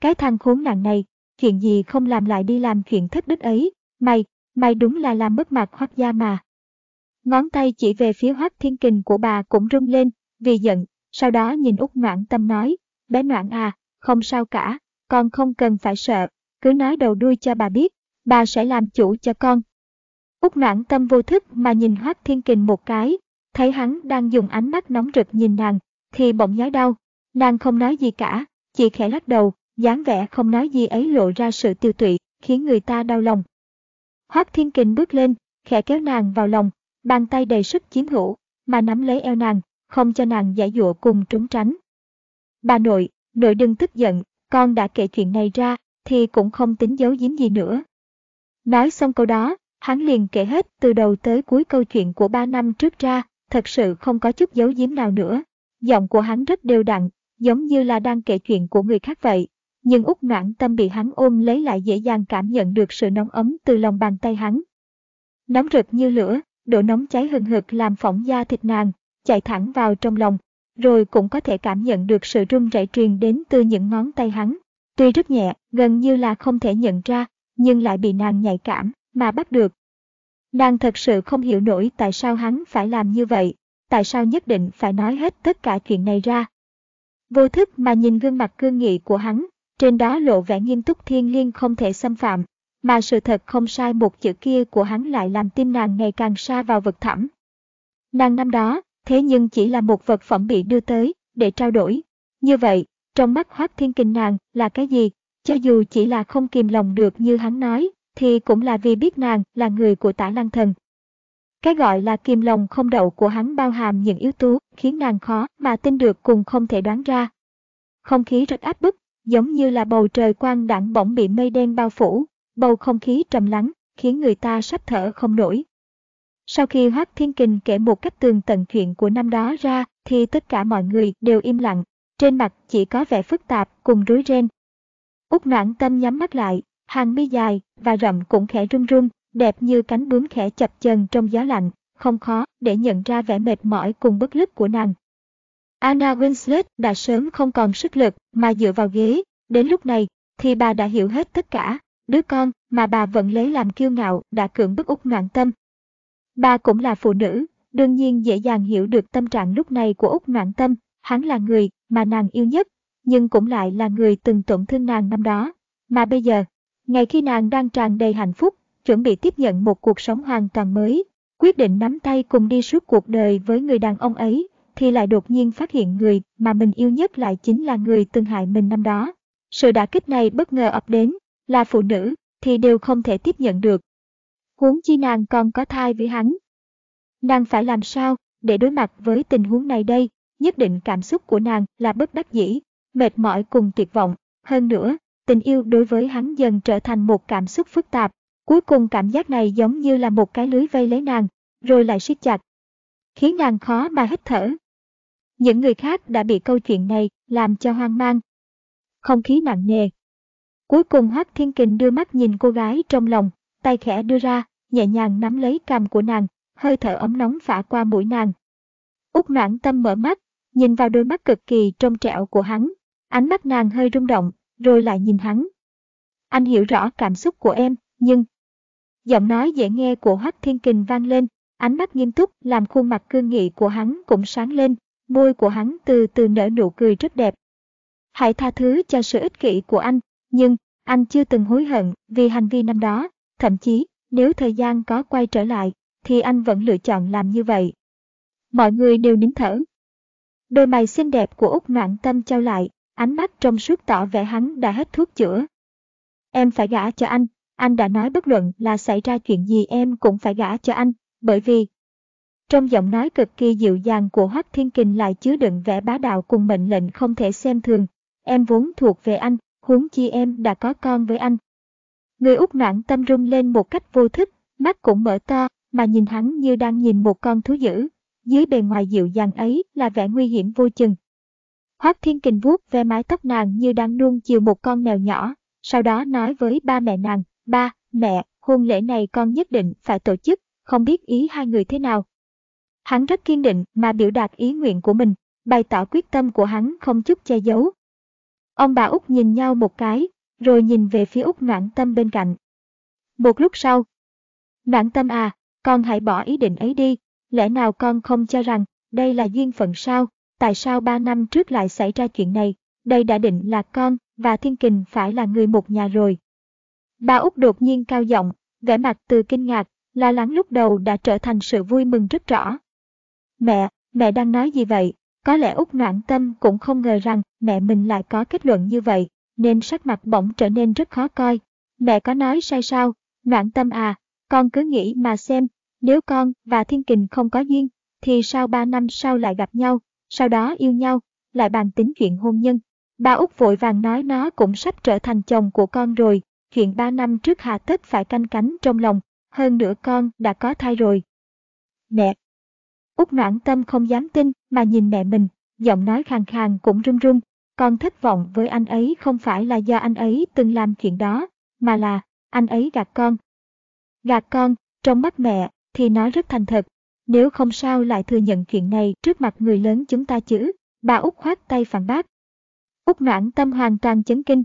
Cái thằng khốn nạn này, chuyện gì không làm lại đi làm chuyện thất đức ấy, mày, mày đúng là làm mất mặt hoác gia mà. Ngón tay chỉ về phía hoác thiên kình của bà cũng rung lên, vì giận, sau đó nhìn út Noãn Tâm nói, bé Noãn à, không sao cả, con không cần phải sợ, cứ nói đầu đuôi cho bà biết, bà sẽ làm chủ cho con. út Noãn Tâm vô thức mà nhìn hoác thiên kình một cái, thấy hắn đang dùng ánh mắt nóng rực nhìn nàng, thì bỗng nhói đau. Nàng không nói gì cả, chỉ khẽ lắc đầu, dáng vẻ không nói gì ấy lộ ra sự tiêu tụy, khiến người ta đau lòng. Hoác Thiên Kình bước lên, khẽ kéo nàng vào lòng, bàn tay đầy sức chiếm hữu, mà nắm lấy eo nàng, không cho nàng giải dụa cùng trốn tránh. Bà nội, nội đừng tức giận, con đã kể chuyện này ra, thì cũng không tính giấu giếm gì nữa. Nói xong câu đó, hắn liền kể hết từ đầu tới cuối câu chuyện của ba năm trước ra, thật sự không có chút giấu giếm nào nữa. Giọng của hắn rất đều đặn, giống như là đang kể chuyện của người khác vậy. Nhưng út noãn tâm bị hắn ôm lấy lại dễ dàng cảm nhận được sự nóng ấm từ lòng bàn tay hắn. Nóng rực như lửa, độ nóng cháy hừng hực làm phỏng da thịt nàng, chạy thẳng vào trong lòng, rồi cũng có thể cảm nhận được sự run rẩy truyền đến từ những ngón tay hắn. Tuy rất nhẹ, gần như là không thể nhận ra, nhưng lại bị nàng nhạy cảm, mà bắt được. Nàng thật sự không hiểu nổi tại sao hắn phải làm như vậy, tại sao nhất định phải nói hết tất cả chuyện này ra. Vô thức mà nhìn gương mặt cương nghị của hắn, trên đó lộ vẻ nghiêm túc thiên liêng không thể xâm phạm, mà sự thật không sai một chữ kia của hắn lại làm tim nàng ngày càng xa vào vực thẳm. Nàng năm đó, thế nhưng chỉ là một vật phẩm bị đưa tới, để trao đổi. Như vậy, trong mắt Hoác Thiên Kình nàng là cái gì, cho dù chỉ là không kìm lòng được như hắn nói, thì cũng là vì biết nàng là người của tả lăng thần. Cái gọi là kìm lòng không đậu của hắn bao hàm những yếu tố khiến nàng khó mà tin được cùng không thể đoán ra. Không khí rất áp bức, giống như là bầu trời quang đẳng bỗng bị mây đen bao phủ, bầu không khí trầm lắng, khiến người ta sắp thở không nổi. Sau khi Hoác Thiên Kình kể một cách tường tận chuyện của năm đó ra, thì tất cả mọi người đều im lặng, trên mặt chỉ có vẻ phức tạp cùng rối ren. Úc noãn tâm nhắm mắt lại, hàng mi dài và rậm cũng khẽ run run, đẹp như cánh bướm khẽ chập chờn trong gió lạnh, không khó để nhận ra vẻ mệt mỏi cùng bất lực của nàng. Anna Winslet đã sớm không còn sức lực mà dựa vào ghế, đến lúc này thì bà đã hiểu hết tất cả, đứa con mà bà vẫn lấy làm kiêu ngạo đã cưỡng bức Úc ngoạn Tâm. Bà cũng là phụ nữ, đương nhiên dễ dàng hiểu được tâm trạng lúc này của Úc ngoạn Tâm, hắn là người mà nàng yêu nhất, nhưng cũng lại là người từng tổn thương nàng năm đó. Mà bây giờ, ngày khi nàng đang tràn đầy hạnh phúc, chuẩn bị tiếp nhận một cuộc sống hoàn toàn mới, quyết định nắm tay cùng đi suốt cuộc đời với người đàn ông ấy, thì lại đột nhiên phát hiện người mà mình yêu nhất lại chính là người từng hại mình năm đó. Sự đả kích này bất ngờ ập đến, là phụ nữ, thì đều không thể tiếp nhận được. Huống chi nàng còn có thai với hắn. Nàng phải làm sao để đối mặt với tình huống này đây, nhất định cảm xúc của nàng là bất đắc dĩ, mệt mỏi cùng tuyệt vọng. Hơn nữa, tình yêu đối với hắn dần trở thành một cảm xúc phức tạp. Cuối cùng cảm giác này giống như là một cái lưới vây lấy nàng, rồi lại siết chặt. Khiến nàng khó mà hít thở. Những người khác đã bị câu chuyện này làm cho hoang mang. Không khí nặng nề. Cuối cùng Hoác Thiên Kình đưa mắt nhìn cô gái trong lòng, tay khẽ đưa ra, nhẹ nhàng nắm lấy cằm của nàng, hơi thở ấm nóng phả qua mũi nàng. Úc noãn tâm mở mắt, nhìn vào đôi mắt cực kỳ trong trẻo của hắn. Ánh mắt nàng hơi rung động, rồi lại nhìn hắn. Anh hiểu rõ cảm xúc của em, nhưng... Giọng nói dễ nghe của Hoắc Thiên Kình vang lên, ánh mắt nghiêm túc làm khuôn mặt cương nghị của hắn cũng sáng lên, môi của hắn từ từ nở nụ cười rất đẹp. Hãy tha thứ cho sự ích kỷ của anh, nhưng anh chưa từng hối hận vì hành vi năm đó, thậm chí nếu thời gian có quay trở lại, thì anh vẫn lựa chọn làm như vậy. Mọi người đều nín thở. Đôi mày xinh đẹp của Úc Noãn Tâm trao lại, ánh mắt trong suốt tỏ vẻ hắn đã hết thuốc chữa. Em phải gả cho anh, anh đã nói bất luận là xảy ra chuyện gì em cũng phải gả cho anh, bởi vì... Trong giọng nói cực kỳ dịu dàng của Hoắc Thiên Kình lại chứa đựng vẻ bá đạo cùng mệnh lệnh không thể xem thường. Em vốn thuộc về anh, huống chi em đã có con với anh. Người út nản tâm rung lên một cách vô thức, mắt cũng mở to, mà nhìn hắn như đang nhìn một con thú dữ. Dưới bề ngoài dịu dàng ấy là vẻ nguy hiểm vô chừng. Hoác Thiên Kình vuốt ve mái tóc nàng như đang nuông chiều một con mèo nhỏ, sau đó nói với ba mẹ nàng, ba, mẹ, hôn lễ này con nhất định phải tổ chức, không biết ý hai người thế nào. Hắn rất kiên định mà biểu đạt ý nguyện của mình, bày tỏ quyết tâm của hắn không chút che giấu. Ông bà Út nhìn nhau một cái, rồi nhìn về phía Út Noãn Tâm bên cạnh. Một lúc sau, Noãn Tâm à, con hãy bỏ ý định ấy đi, lẽ nào con không cho rằng đây là duyên phận sao, tại sao ba năm trước lại xảy ra chuyện này, đây đã định là con và Thiên Kình phải là người một nhà rồi. Ba Út đột nhiên cao giọng, vẻ mặt từ kinh ngạc, lo lắng lúc đầu đã trở thành sự vui mừng rất rõ. Mẹ, mẹ đang nói gì vậy? Có lẽ Út noạn tâm cũng không ngờ rằng mẹ mình lại có kết luận như vậy, nên sắc mặt bỗng trở nên rất khó coi. Mẹ có nói sai sao? Noạn tâm à, con cứ nghĩ mà xem, nếu con và Thiên Kình không có duyên, thì sao ba năm sau lại gặp nhau, sau đó yêu nhau, lại bàn tính chuyện hôn nhân. Ba Út vội vàng nói nó cũng sắp trở thành chồng của con rồi, chuyện ba năm trước hà tất phải canh cánh trong lòng, hơn nữa con đã có thai rồi. Mẹ! Út noãn tâm không dám tin mà nhìn mẹ mình, giọng nói khàn khàn cũng run run. Con thất vọng với anh ấy không phải là do anh ấy từng làm chuyện đó, mà là anh ấy gạt con. Gạt con, trong mắt mẹ, thì nó rất thành thật. Nếu không sao lại thừa nhận chuyện này trước mặt người lớn chúng ta chứ. Bà Út khoát tay phản bác. Út noãn tâm hoàn toàn chấn kinh.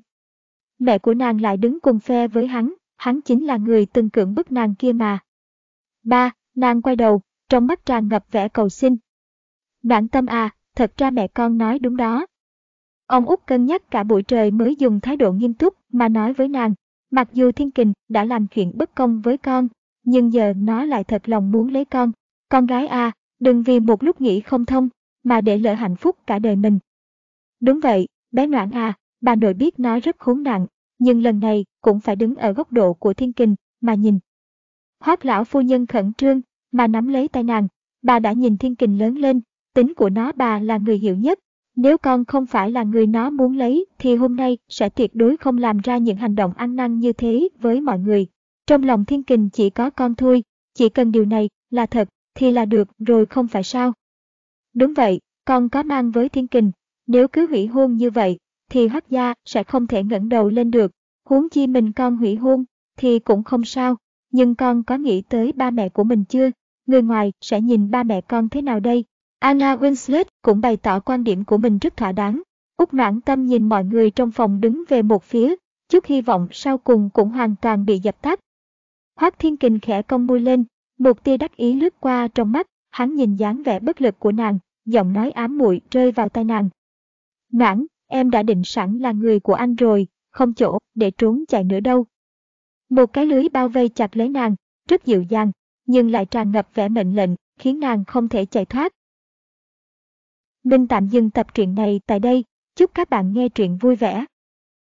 Mẹ của nàng lại đứng cùng phe với hắn, hắn chính là người từng cưỡng bức nàng kia mà. Ba, nàng quay đầu, trong mắt tràn ngập vẻ cầu xin. Đoạn tâm à, thật ra mẹ con nói đúng đó. Ông út cân nhắc cả buổi trời mới dùng thái độ nghiêm túc mà nói với nàng, mặc dù thiên kình đã làm chuyện bất công với con, nhưng giờ nó lại thật lòng muốn lấy con. Con gái à, đừng vì một lúc nghĩ không thông, mà để lỡ hạnh phúc cả đời mình. Đúng vậy, Bé Noãn à, bà nội biết nó rất khốn nạn, nhưng lần này cũng phải đứng ở góc độ của thiên kình, mà nhìn. Hoác lão phu nhân khẩn trương, mà nắm lấy tay nàng, bà đã nhìn thiên kình lớn lên, tính của nó bà là người hiểu nhất. Nếu con không phải là người nó muốn lấy thì hôm nay sẽ tuyệt đối không làm ra những hành động ăn năn như thế với mọi người. Trong lòng thiên kình chỉ có con thôi, chỉ cần điều này là thật thì là được rồi không phải sao. Đúng vậy, con có mang với thiên kình, nếu cứ hủy hôn như vậy thì hắc gia sẽ không thể ngẩng đầu lên được. Huống chi mình con hủy hôn thì cũng không sao, nhưng con có nghĩ tới ba mẹ của mình chưa? Người ngoài sẽ nhìn ba mẹ con thế nào đây? Anna Winslet cũng bày tỏ quan điểm của mình rất thỏa đáng. Úc noãn tâm nhìn mọi người trong phòng đứng về một phía, chút hy vọng sau cùng cũng hoàn toàn bị dập tắt. Hoác Thiên Kình khẽ cong môi lên, một tia đắc ý lướt qua trong mắt, hắn nhìn dáng vẻ bất lực của nàng, giọng nói ám muội rơi vào tai nàng. Noãn, em đã định sẵn là người của anh rồi, không chỗ để trốn chạy nữa đâu. Một cái lưới bao vây chặt lấy nàng, rất dịu dàng, nhưng lại tràn ngập vẻ mệnh lệnh, khiến nàng không thể chạy thoát. Mình tạm dừng tập truyện này tại đây, chúc các bạn nghe truyện vui vẻ.